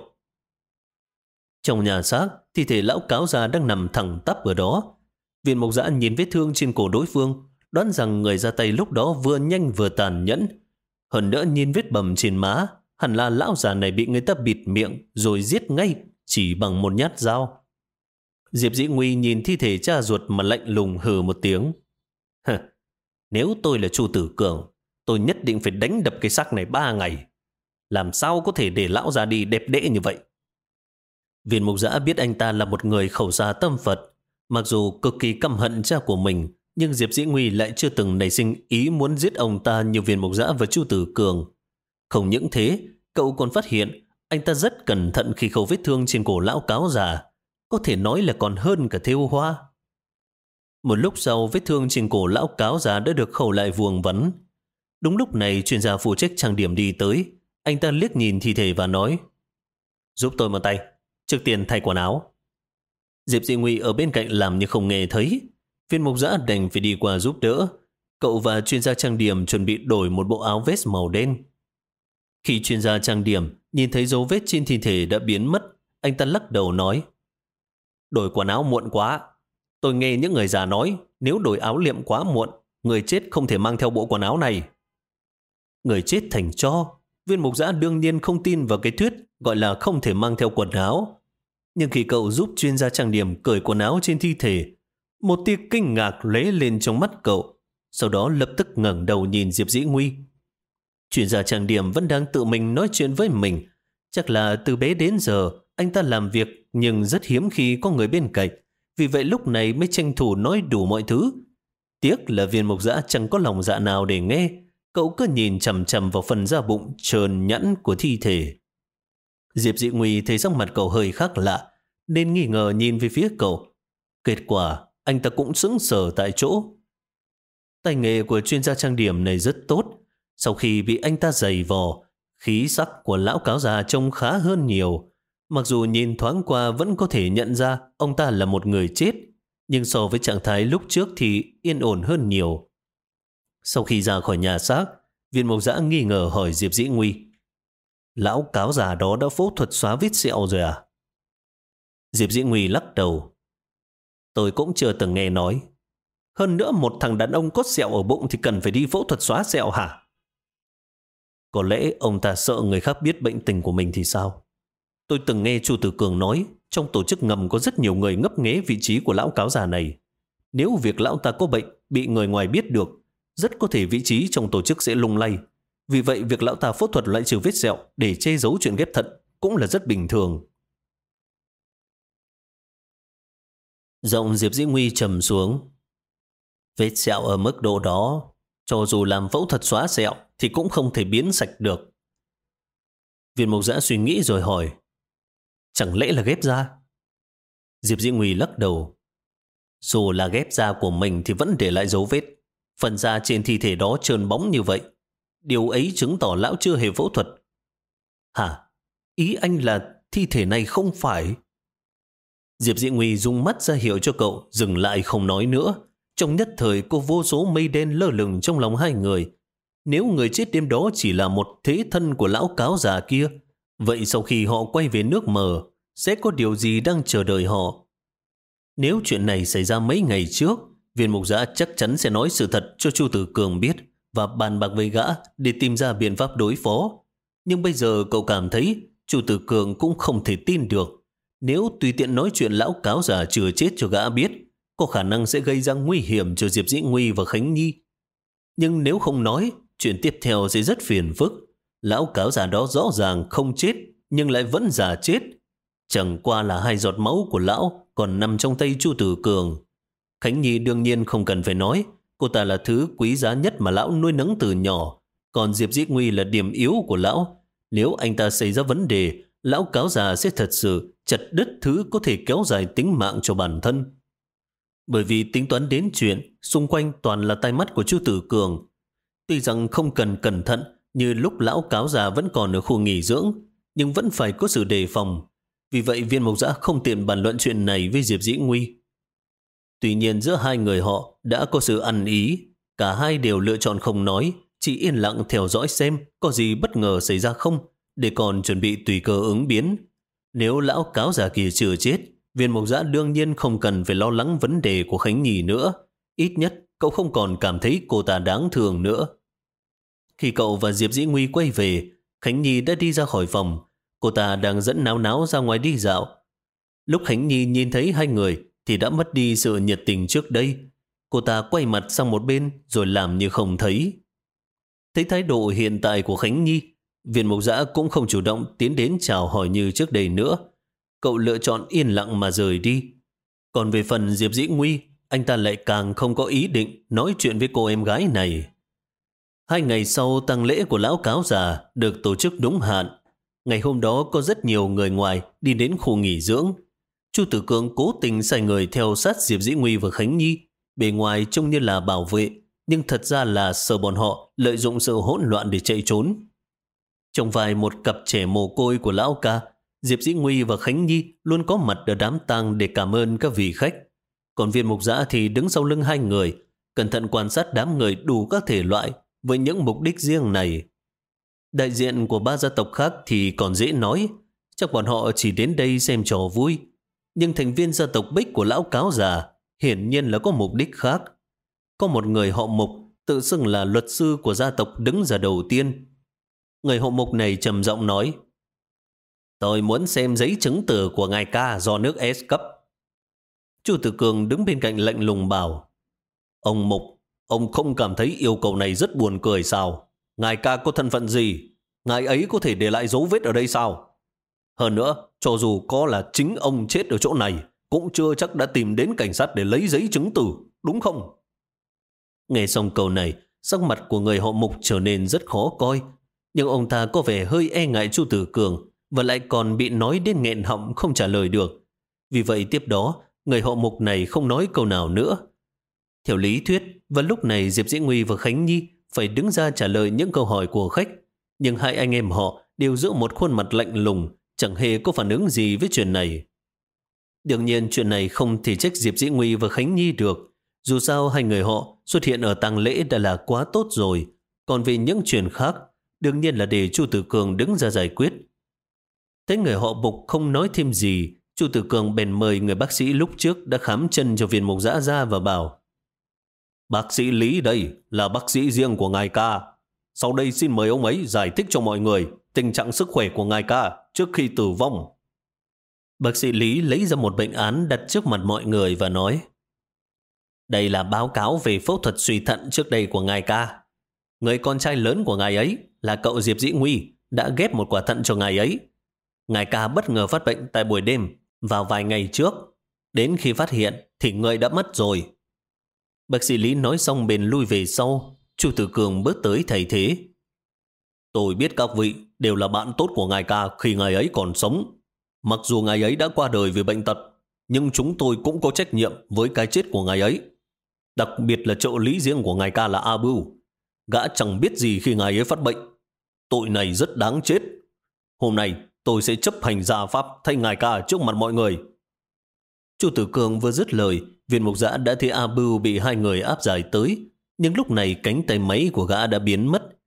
Trong nhà xác, thi thể lão cáo già đang nằm thẳng tắp ở đó, Viên mộc giã nhìn vết thương trên cổ đối phương, đoán rằng người ra tay lúc đó vừa nhanh vừa tàn nhẫn. Hơn nữa nhìn vết bầm trên má, hẳn là lão già này bị người ta bịt miệng rồi giết ngay chỉ bằng một nhát dao. Diệp Dĩ Nguy nhìn thi thể cha ruột mà lạnh lùng hừ một tiếng. Hờ, nếu tôi là Chu Tử Cường, tôi nhất định phải đánh đập cái xác này ba ngày. Làm sao có thể để lão già đi đẹp đẽ như vậy? Viên mục giã biết anh ta là một người khẩu gia tâm Phật, Mặc dù cực kỳ căm hận cha của mình, nhưng Diệp Dĩ Nguy lại chưa từng nảy sinh ý muốn giết ông ta như viên mục giã và Chu Tử Cường. Không những thế, cậu còn phát hiện anh ta rất cẩn thận khi khâu vết thương trên cổ lão cáo già, có thể nói là còn hơn cả thêu hoa. Một lúc sau, vết thương trên cổ lão cáo già đã được khâu lại vuông vắn. Đúng lúc này, chuyên gia phụ trách trang điểm đi tới. Anh ta liếc nhìn thi thể và nói Giúp tôi một tay, trước tiên thay quần áo. Diệp Dị Nguy ở bên cạnh làm như không nghe thấy. Viên mục giã đành phải đi qua giúp đỡ. Cậu và chuyên gia trang điểm chuẩn bị đổi một bộ áo vest màu đen. Khi chuyên gia trang điểm nhìn thấy dấu vết trên thi thể đã biến mất, anh ta lắc đầu nói Đổi quần áo muộn quá. Tôi nghe những người già nói nếu đổi áo liệm quá muộn, người chết không thể mang theo bộ quần áo này. Người chết thành cho. Viên mục giã đương nhiên không tin vào cái thuyết gọi là không thể mang theo quần áo. Nhưng khi cậu giúp chuyên gia trang điểm cởi quần áo trên thi thể, một tia kinh ngạc lóe lên trong mắt cậu, sau đó lập tức ngẩng đầu nhìn Diệp Dĩ Nguy. Chuyên gia trang điểm vẫn đang tự mình nói chuyện với mình. Chắc là từ bé đến giờ, anh ta làm việc nhưng rất hiếm khi có người bên cạnh, vì vậy lúc này mới tranh thủ nói đủ mọi thứ. Tiếc là viên mục dã chẳng có lòng dạ nào để nghe, cậu cứ nhìn chầm chầm vào phần da bụng trơn nhẵn của thi thể. Diệp dị nguy thấy sắc mặt cậu hơi khác lạ, nên nghi ngờ nhìn về phía cậu. Kết quả, anh ta cũng sững sờ tại chỗ. Tay nghề của chuyên gia trang điểm này rất tốt. Sau khi bị anh ta giày vò, khí sắc của lão cáo già trông khá hơn nhiều. Mặc dù nhìn thoáng qua vẫn có thể nhận ra ông ta là một người chết, nhưng so với trạng thái lúc trước thì yên ổn hơn nhiều. Sau khi ra khỏi nhà xác, viên mộc giã nghi ngờ hỏi Diệp Dĩ Nguy. Lão cáo già đó đã phẫu thuật xóa vết sẹo rồi à? Diệp Dĩ Nguy lắc đầu. Tôi cũng chưa từng nghe nói. Hơn nữa một thằng đàn ông có sẹo ở bụng thì cần phải đi phẫu thuật xóa sẹo hả? Có lẽ ông ta sợ người khác biết bệnh tình của mình thì sao? Tôi từng nghe Chu Tử Cường nói trong tổ chức ngầm có rất nhiều người ngấp nghé vị trí của lão cáo già này. Nếu việc lão ta có bệnh bị người ngoài biết được, rất có thể vị trí trong tổ chức sẽ lung lay. Vì vậy việc lão ta phẫu thuật loại trừ vết sẹo để che giấu chuyện ghép thận cũng là rất bình thường. Giọng Diệp Dĩ Nguy trầm xuống. Vết sẹo ở mức độ đó, cho dù làm phẫu thuật xóa sẹo thì cũng không thể biến sạch được. Viên mộc giã suy nghĩ rồi hỏi, chẳng lẽ là ghép da? Diệp Dĩ Nguy lắc đầu. Dù là ghép da của mình thì vẫn để lại dấu vết. Phần da trên thi thể đó trơn bóng như vậy. Điều ấy chứng tỏ lão chưa hề phẫu thuật. Hả? Ý anh là thi thể này không phải... Diệp Dị Nguy dùng mắt ra hiệu cho cậu dừng lại không nói nữa. Trong nhất thời cô vô số mây đen lơ lửng trong lòng hai người. Nếu người chết đêm đó chỉ là một thế thân của lão cáo già kia, vậy sau khi họ quay về nước mờ, sẽ có điều gì đang chờ đợi họ? Nếu chuyện này xảy ra mấy ngày trước, viên mục giã chắc chắn sẽ nói sự thật cho Chu Tử Cường biết và bàn bạc với gã để tìm ra biện pháp đối phó. Nhưng bây giờ cậu cảm thấy Chu Tử Cường cũng không thể tin được. Nếu tùy tiện nói chuyện lão cáo giả chưa chết cho gã biết, có khả năng sẽ gây ra nguy hiểm cho Diệp Dĩ Nguy và Khánh Nhi. Nhưng nếu không nói, chuyện tiếp theo sẽ rất phiền phức. Lão cáo giả đó rõ ràng không chết, nhưng lại vẫn giả chết. Chẳng qua là hai giọt máu của lão còn nằm trong tay Chu Tử Cường. Khánh Nhi đương nhiên không cần phải nói, cô ta là thứ quý giá nhất mà lão nuôi nấng từ nhỏ. Còn Diệp Dĩ Nguy là điểm yếu của lão. Nếu anh ta xảy ra vấn đề, lão cáo già sẽ thật sự chặt đứt thứ có thể kéo dài tính mạng cho bản thân. Bởi vì tính toán đến chuyện xung quanh toàn là tay mắt của Chu Tử Cường. Tuy rằng không cần cẩn thận như lúc lão cáo già vẫn còn ở khu nghỉ dưỡng, nhưng vẫn phải có sự đề phòng. Vì vậy viên mộc giã không tiện bàn luận chuyện này với Diệp Dĩ Nguy. Tuy nhiên giữa hai người họ đã có sự ăn ý, cả hai đều lựa chọn không nói, chỉ yên lặng theo dõi xem có gì bất ngờ xảy ra không, để còn chuẩn bị tùy cơ ứng biến. Nếu lão cáo già kia chưa chết, viên mộc giã đương nhiên không cần phải lo lắng vấn đề của Khánh Nhì nữa. Ít nhất, cậu không còn cảm thấy cô ta đáng thương nữa. Khi cậu và Diệp Dĩ Nguy quay về, Khánh Nhi đã đi ra khỏi phòng. Cô ta đang dẫn náo náo ra ngoài đi dạo. Lúc Khánh Nhi nhìn thấy hai người thì đã mất đi sự nhiệt tình trước đây. Cô ta quay mặt sang một bên rồi làm như không thấy. Thấy thái độ hiện tại của Khánh Nhi, Viên mục giã cũng không chủ động tiến đến chào hỏi như trước đây nữa. Cậu lựa chọn yên lặng mà rời đi. Còn về phần Diệp Dĩ Nguy, anh ta lại càng không có ý định nói chuyện với cô em gái này. Hai ngày sau tăng lễ của lão cáo già được tổ chức đúng hạn. Ngày hôm đó có rất nhiều người ngoài đi đến khu nghỉ dưỡng. Chu Tử Cường cố tình sai người theo sát Diệp Dĩ Nguy và Khánh Nhi. Bề ngoài trông như là bảo vệ, nhưng thật ra là sợ bọn họ lợi dụng sự hỗn loạn để chạy trốn. Trong vài một cặp trẻ mồ côi của lão ca, Diệp Dĩ Nguy và Khánh Nhi luôn có mặt ở đám tang để cảm ơn các vị khách. Còn viên mục giã thì đứng sau lưng hai người, cẩn thận quan sát đám người đủ các thể loại với những mục đích riêng này. Đại diện của ba gia tộc khác thì còn dễ nói, chắc bọn họ chỉ đến đây xem trò vui. Nhưng thành viên gia tộc Bích của lão cáo già hiển nhiên là có mục đích khác. Có một người họ mục tự xưng là luật sư của gia tộc đứng ra đầu tiên, Người họ mục này trầm giọng nói Tôi muốn xem giấy chứng tử của ngài ca do nước S cấp. Chu Tử Cường đứng bên cạnh lạnh lùng bảo Ông Mục, ông không cảm thấy yêu cầu này rất buồn cười sao? Ngài ca có thân phận gì? Ngài ấy có thể để lại dấu vết ở đây sao? Hơn nữa, cho dù có là chính ông chết ở chỗ này, cũng chưa chắc đã tìm đến cảnh sát để lấy giấy chứng tử, đúng không? Nghe xong câu này, sắc mặt của người họ mục trở nên rất khó coi. Nhưng ông ta có vẻ hơi e ngại Chu Tử Cường và lại còn bị nói đến nghẹn họng không trả lời được. Vì vậy tiếp đó, người họ mục này không nói câu nào nữa. Theo lý thuyết, vào lúc này Diệp Diễn Nguy và Khánh Nhi phải đứng ra trả lời những câu hỏi của khách. Nhưng hai anh em họ đều giữ một khuôn mặt lạnh lùng, chẳng hề có phản ứng gì với chuyện này. Đương nhiên chuyện này không thể trách Diệp Dĩ Nguy và Khánh Nhi được. Dù sao hai người họ xuất hiện ở tang lễ đã là quá tốt rồi. Còn về những chuyện khác, đương nhiên là để Chu Tử Cường đứng ra giải quyết. Thấy người họ bục không nói thêm gì, Chu Tử Cường bèn mời người bác sĩ lúc trước đã khám chân cho viên mục dã ra và bảo Bác sĩ Lý đây là bác sĩ riêng của ngài ca. Sau đây xin mời ông ấy giải thích cho mọi người tình trạng sức khỏe của ngài ca trước khi tử vong. Bác sĩ Lý lấy ra một bệnh án đặt trước mặt mọi người và nói, Đây là báo cáo về phẫu thuật suy thận trước đây của ngài ca. Người con trai lớn của ngài ấy là cậu Diệp Dĩ Nguy đã ghép một quả thận cho ngài ấy. Ngài ca bất ngờ phát bệnh tại buổi đêm vào vài ngày trước. Đến khi phát hiện thì người đã mất rồi. Bác sĩ Lý nói xong bền lui về sau. Chu Tử Cường bước tới thầy thế. Tôi biết các vị đều là bạn tốt của ngài ca khi ngài ấy còn sống. Mặc dù ngài ấy đã qua đời vì bệnh tật, nhưng chúng tôi cũng có trách nhiệm với cái chết của ngài ấy. Đặc biệt là trợ lý riêng của ngài ca là A Bưu. Gã chẳng biết gì khi ngài ấy phát bệnh. Tội này rất đáng chết. Hôm nay tôi sẽ chấp hành gia pháp thay ngài ca trước mặt mọi người. Chu Tử Cường vừa dứt lời, viên mục giã đã thấy A Bưu bị hai người áp giải tới. Nhưng lúc này cánh tay máy của gã đã biến mất.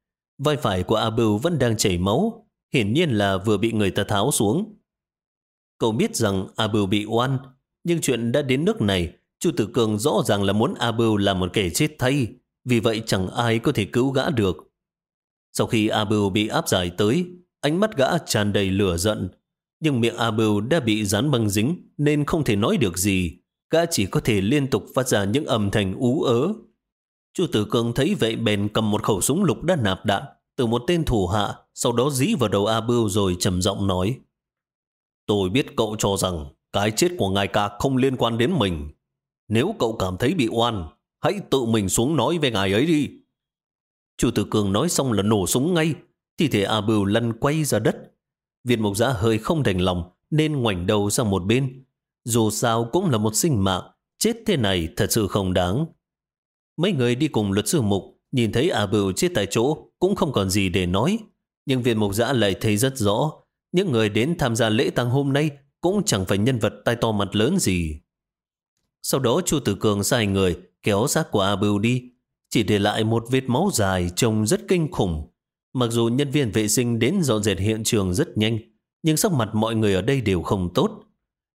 Vai phải của A Bưu vẫn đang chảy máu, hiển nhiên là vừa bị người ta tháo xuống. Cậu biết rằng A Bưu bị oan, nhưng chuyện đã đến nước này, Chu Tử Cường rõ ràng là muốn A Bưu là một kẻ chết thay, vì vậy chẳng ai có thể cứu gã được. Sau khi A Bưu bị áp giải tới, ánh mắt gã tràn đầy lửa giận, nhưng miệng A Bưu đã bị dán băng dính nên không thể nói được gì. Gã chỉ có thể liên tục phát ra những âm thanh ú ớ. Chu Tử Cường thấy vậy bèn cầm một khẩu súng lục đã nạp đạn từ một tên thủ hạ, sau đó dí vào đầu A Bưu rồi trầm giọng nói. Tôi biết cậu cho rằng cái chết của ngài ca không liên quan đến mình. Nếu cậu cảm thấy bị oan, hãy tự mình xuống nói với ngài ấy đi. Chu Tử Cường nói xong là nổ súng ngay, thi thể A Bưu lăn quay ra đất. Viên mục giã hơi không đành lòng nên ngoảnh đầu sang một bên. Dù sao cũng là một sinh mạng, chết thế này thật sự không đáng. Mấy người đi cùng luật sư mục nhìn thấy A bửu chết tại chỗ cũng không còn gì để nói. Nhưng viên mục giã lại thấy rất rõ những người đến tham gia lễ tang hôm nay cũng chẳng phải nhân vật tai to mặt lớn gì. Sau đó Chu Tử Cường sai người kéo xác của A Bưu đi, chỉ để lại một vết máu dài trông rất kinh khủng. Mặc dù nhân viên vệ sinh đến dọn dẹp hiện trường rất nhanh, nhưng sắc mặt mọi người ở đây đều không tốt.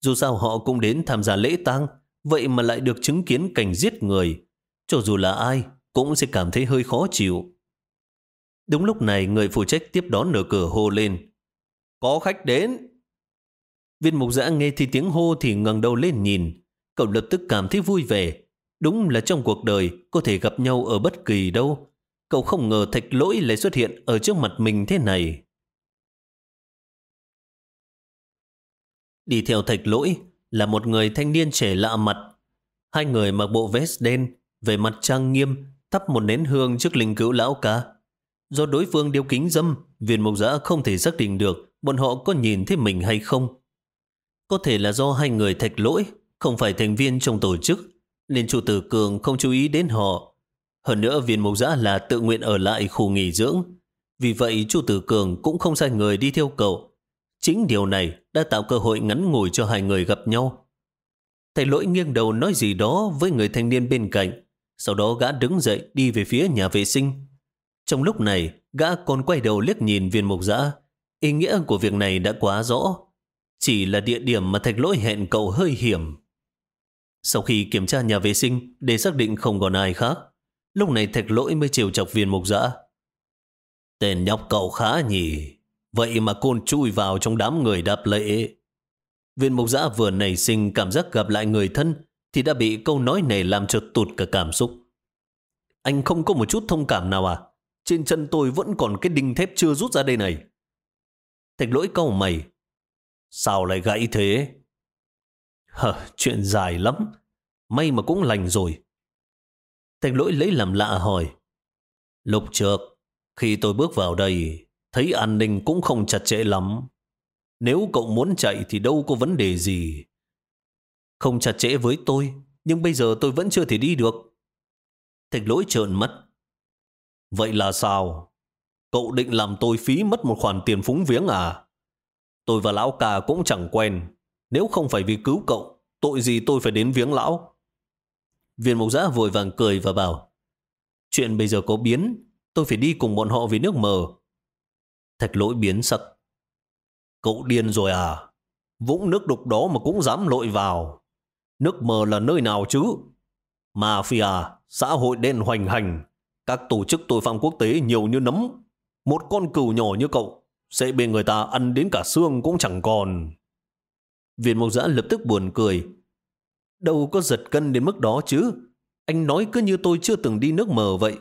Dù sao họ cũng đến tham gia lễ tang, vậy mà lại được chứng kiến cảnh giết người. Cho dù là ai, cũng sẽ cảm thấy hơi khó chịu. Đúng lúc này người phụ trách tiếp đón nửa cửa hô lên. Có khách đến. Viên mục giã nghe thì tiếng hô thì ngẩng đầu lên nhìn. Cậu lập tức cảm thấy vui vẻ. Đúng là trong cuộc đời có thể gặp nhau ở bất kỳ đâu. Cậu không ngờ thạch lỗi lại xuất hiện ở trước mặt mình thế này. Đi theo thạch lỗi là một người thanh niên trẻ lạ mặt. Hai người mặc bộ vest đen, về mặt trang nghiêm, thắp một nén hương trước linh cữu lão ca. Do đối phương đeo kính dâm, viên mục giã không thể xác định được bọn họ có nhìn thấy mình hay không. Có thể là do hai người thạch lỗi, không phải thành viên trong tổ chức, nên chủ tử cường không chú ý đến họ. Hơn nữa viên mục giã là tự nguyện ở lại khu nghỉ dưỡng. Vì vậy chủ tử cường cũng không sai người đi theo cậu. Chính điều này đã tạo cơ hội ngắn ngủi cho hai người gặp nhau. Thầy lỗi nghiêng đầu nói gì đó với người thanh niên bên cạnh. Sau đó gã đứng dậy đi về phía nhà vệ sinh. Trong lúc này, gã còn quay đầu liếc nhìn viên mục giã. Ý nghĩa của việc này đã quá rõ. Chỉ là địa điểm mà thạch lỗi hẹn cậu hơi hiểm. Sau khi kiểm tra nhà vệ sinh để xác định không còn ai khác, lúc này thạch lỗi mới chiều chọc viên mục giã. Tên nhóc cậu khá nhỉ, vậy mà côn chui vào trong đám người đạp lễ. Viên mục giã vừa nảy sinh cảm giác gặp lại người thân thì đã bị câu nói này làm cho tụt cả cảm xúc. Anh không có một chút thông cảm nào à? Trên chân tôi vẫn còn cái đinh thép chưa rút ra đây này. Thạch lỗi câu mày. Sao lại gãy thế? Hờ, chuyện dài lắm. May mà cũng lành rồi. Thạch lỗi lấy làm lạ hỏi. Lúc trước, khi tôi bước vào đây, thấy an ninh cũng không chặt chẽ lắm. Nếu cậu muốn chạy thì đâu có vấn đề gì. Không chặt chẽ với tôi, nhưng bây giờ tôi vẫn chưa thể đi được. Thạch lỗi trợn mắt. Vậy là sao? Cậu định làm tôi phí mất một khoản tiền phúng viếng à? Tôi và lão ca cũng chẳng quen. Nếu không phải vì cứu cậu, tội gì tôi phải đến viếng lão? Viên mộc giã vội vàng cười và bảo Chuyện bây giờ có biến, tôi phải đi cùng bọn họ về nước mờ. Thạch lỗi biến sắc. Cậu điên rồi à? Vũng nước đục đó mà cũng dám lội vào. Nước mờ là nơi nào chứ? Mafia, xã hội đen hoành hành, các tổ chức tội phạm quốc tế nhiều như nấm. Một con cừu nhỏ như cậu sẽ bị người ta ăn đến cả xương cũng chẳng còn. Viện mộc giã lập tức buồn cười. Đâu có giật cân đến mức đó chứ. Anh nói cứ như tôi chưa từng đi nước mờ vậy.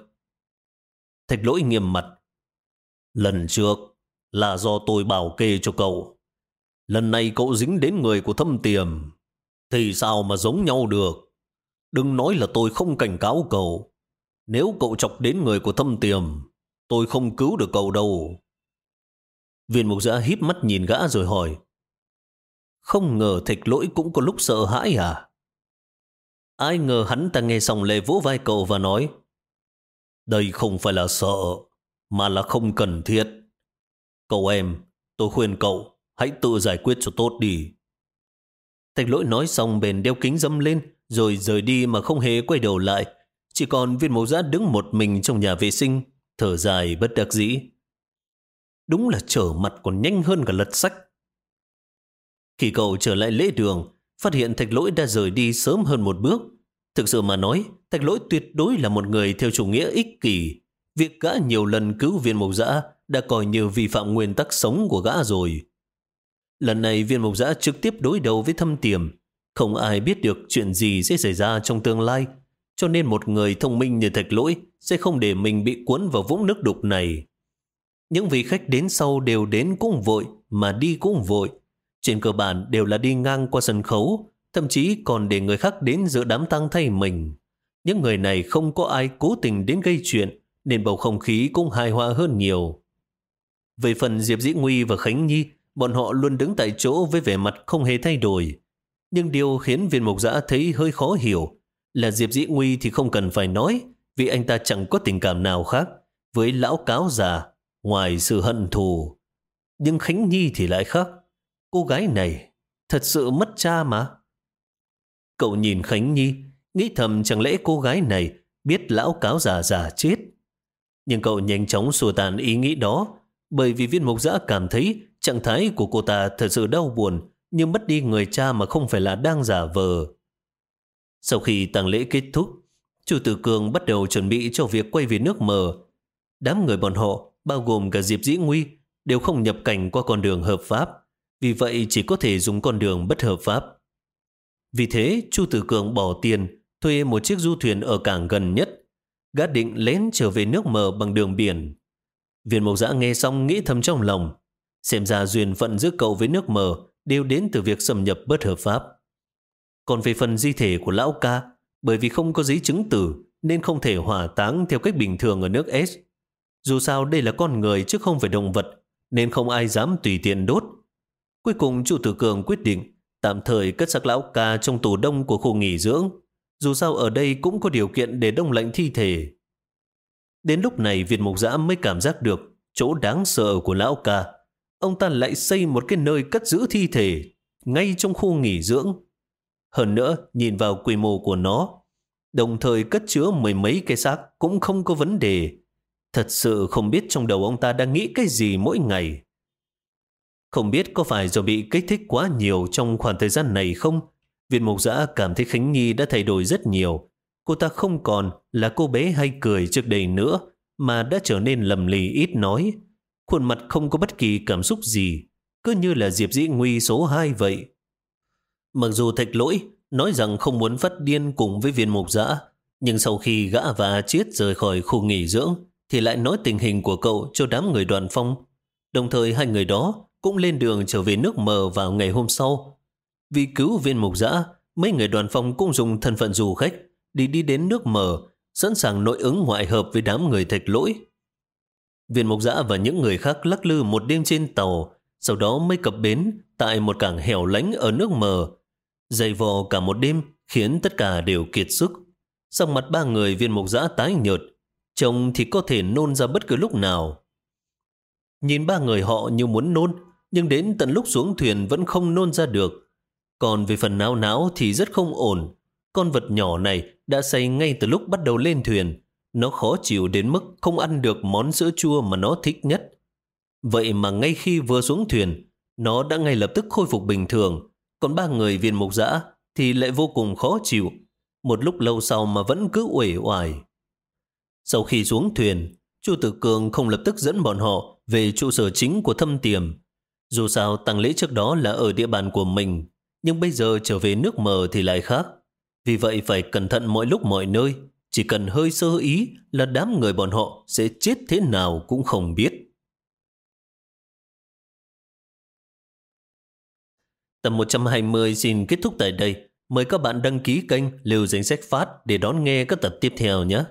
Thạch lỗi nghiêm mặt. Lần trước là do tôi bảo kê cho cậu. Lần này cậu dính đến người của thâm tiềm. Thì sao mà giống nhau được? Đừng nói là tôi không cảnh cáo cậu. Nếu cậu chọc đến người của thâm tiềm, tôi không cứu được cậu đâu. Viên mục giã híp mắt nhìn gã rồi hỏi. Không ngờ thạch lỗi cũng có lúc sợ hãi à? Ai ngờ hắn ta nghe xong lệ vỗ vai cậu và nói Đây không phải là sợ, mà là không cần thiết. Cậu em, tôi khuyên cậu, hãy tự giải quyết cho tốt đi. Thạch lỗi nói xong bền đeo kính dâm lên, rồi rời đi mà không hề quay đầu lại. Chỉ còn viên mẫu giã đứng một mình trong nhà vệ sinh, thở dài bất đắc dĩ. Đúng là trở mặt còn nhanh hơn cả lật sách. Khi cậu trở lại lễ đường, phát hiện thạch lỗi đã rời đi sớm hơn một bước. Thực sự mà nói, thạch lỗi tuyệt đối là một người theo chủ nghĩa ích kỷ. Việc gã nhiều lần cứu viên mộc dã đã coi như vi phạm nguyên tắc sống của gã rồi. Lần này viên mộc giã trực tiếp đối đầu với thâm tiềm. Không ai biết được chuyện gì sẽ xảy ra trong tương lai. Cho nên một người thông minh như thạch lỗi sẽ không để mình bị cuốn vào vũng nước đục này. Những vị khách đến sau đều đến cũng vội, mà đi cũng vội. Trên cơ bản đều là đi ngang qua sân khấu, thậm chí còn để người khác đến giữa đám tang thay mình. Những người này không có ai cố tình đến gây chuyện, nên bầu không khí cũng hài hòa hơn nhiều. Về phần Diệp Dĩ Nguy và Khánh Nhi, bọn họ luôn đứng tại chỗ với vẻ mặt không hề thay đổi. Nhưng điều khiến viên mục giã thấy hơi khó hiểu là Diệp Dĩ Nguy thì không cần phải nói vì anh ta chẳng có tình cảm nào khác với lão cáo già ngoài sự hận thù. Nhưng Khánh Nhi thì lại khác. Cô gái này thật sự mất cha mà. Cậu nhìn Khánh Nhi, nghĩ thầm chẳng lẽ cô gái này biết lão cáo già già chết. Nhưng cậu nhanh chóng xua tàn ý nghĩ đó, bởi vì viên mục giã cảm thấy trạng thái của cô ta thật sự đau buồn, nhưng mất đi người cha mà không phải là đang giả vờ. Sau khi tang lễ kết thúc, chu tử Cường bắt đầu chuẩn bị cho việc quay về nước mờ. Đám người bọn họ, bao gồm cả Diệp Dĩ Nguy, đều không nhập cảnh qua con đường hợp pháp, vì vậy chỉ có thể dùng con đường bất hợp pháp. Vì thế, Chu Tử Cường bỏ tiền thuê một chiếc du thuyền ở cảng gần nhất, gã định lén trở về nước mờ bằng đường biển. Viên mộc giã nghe xong nghĩ thầm trong lòng, xem ra duyên phận giữa cậu với nước mờ đều đến từ việc xâm nhập bất hợp pháp. Còn về phần di thể của lão ca, bởi vì không có giấy chứng tử nên không thể hỏa táng theo cách bình thường ở nước S. Dù sao đây là con người chứ không phải động vật, nên không ai dám tùy tiện đốt. Cuối cùng chủ tử cường quyết định tạm thời cất xác lão ca trong tủ đông của khu nghỉ dưỡng. Dù sao ở đây cũng có điều kiện để đông lạnh thi thể. Đến lúc này Việt Mục Giã mới cảm giác được chỗ đáng sợ của lão ca. Ông ta lại xây một cái nơi cất giữ thi thể ngay trong khu nghỉ dưỡng. Hơn nữa, nhìn vào quy mô của nó, đồng thời cất chứa mười mấy cái xác cũng không có vấn đề. Thật sự không biết trong đầu ông ta đang nghĩ cái gì mỗi ngày. Không biết có phải do bị kích thích quá nhiều trong khoảng thời gian này không? Viên mục giã cảm thấy Khánh Nhi đã thay đổi rất nhiều. Cô ta không còn là cô bé hay cười trước đây nữa, mà đã trở nên lầm lì ít nói. Khuôn mặt không có bất kỳ cảm xúc gì, cứ như là Diệp Dĩ Nguy số 2 vậy. Mặc dù thạch lỗi nói rằng không muốn phát điên cùng với viên mục giã, nhưng sau khi gã và chiết rời khỏi khu nghỉ dưỡng, thì lại nói tình hình của cậu cho đám người đoàn phong. Đồng thời hai người đó cũng lên đường trở về nước mờ vào ngày hôm sau. Vì cứu viên mục giã, mấy người đoàn phong cũng dùng thân phận du khách đi đi đến nước mờ, sẵn sàng nội ứng ngoại hợp với đám người thạch lỗi. Viên mục giã và những người khác lắc lư một đêm trên tàu, sau đó mới cập bến tại một cảng hẻo lánh ở nước mờ. Dày vò cả một đêm khiến tất cả đều kiệt sức. Sau mặt ba người viên mục giã tái nhợt, chồng thì có thể nôn ra bất cứ lúc nào. Nhìn ba người họ như muốn nôn, nhưng đến tận lúc xuống thuyền vẫn không nôn ra được. Còn về phần não não thì rất không ổn. Con vật nhỏ này đã say ngay từ lúc bắt đầu lên thuyền. Nó khó chịu đến mức không ăn được món sữa chua mà nó thích nhất. Vậy mà ngay khi vừa xuống thuyền, nó đã ngay lập tức khôi phục bình thường. Còn ba người viên mục dã thì lại vô cùng khó chịu. Một lúc lâu sau mà vẫn cứ uể oải. Sau khi xuống thuyền, Chu Tử Cường không lập tức dẫn bọn họ về trụ sở chính của thâm tiềm. Dù sao tăng lễ trước đó là ở địa bàn của mình, nhưng bây giờ trở về nước mờ thì lại khác. Vì vậy phải cẩn thận mọi lúc mọi nơi, chỉ cần hơi sơ ý là đám người bọn họ sẽ chết thế nào cũng không biết. Tập 120 xin kết thúc tại đây. Mời các bạn đăng ký kênh Lưu Danh Sách Phát để đón nghe các tập tiếp theo nhé.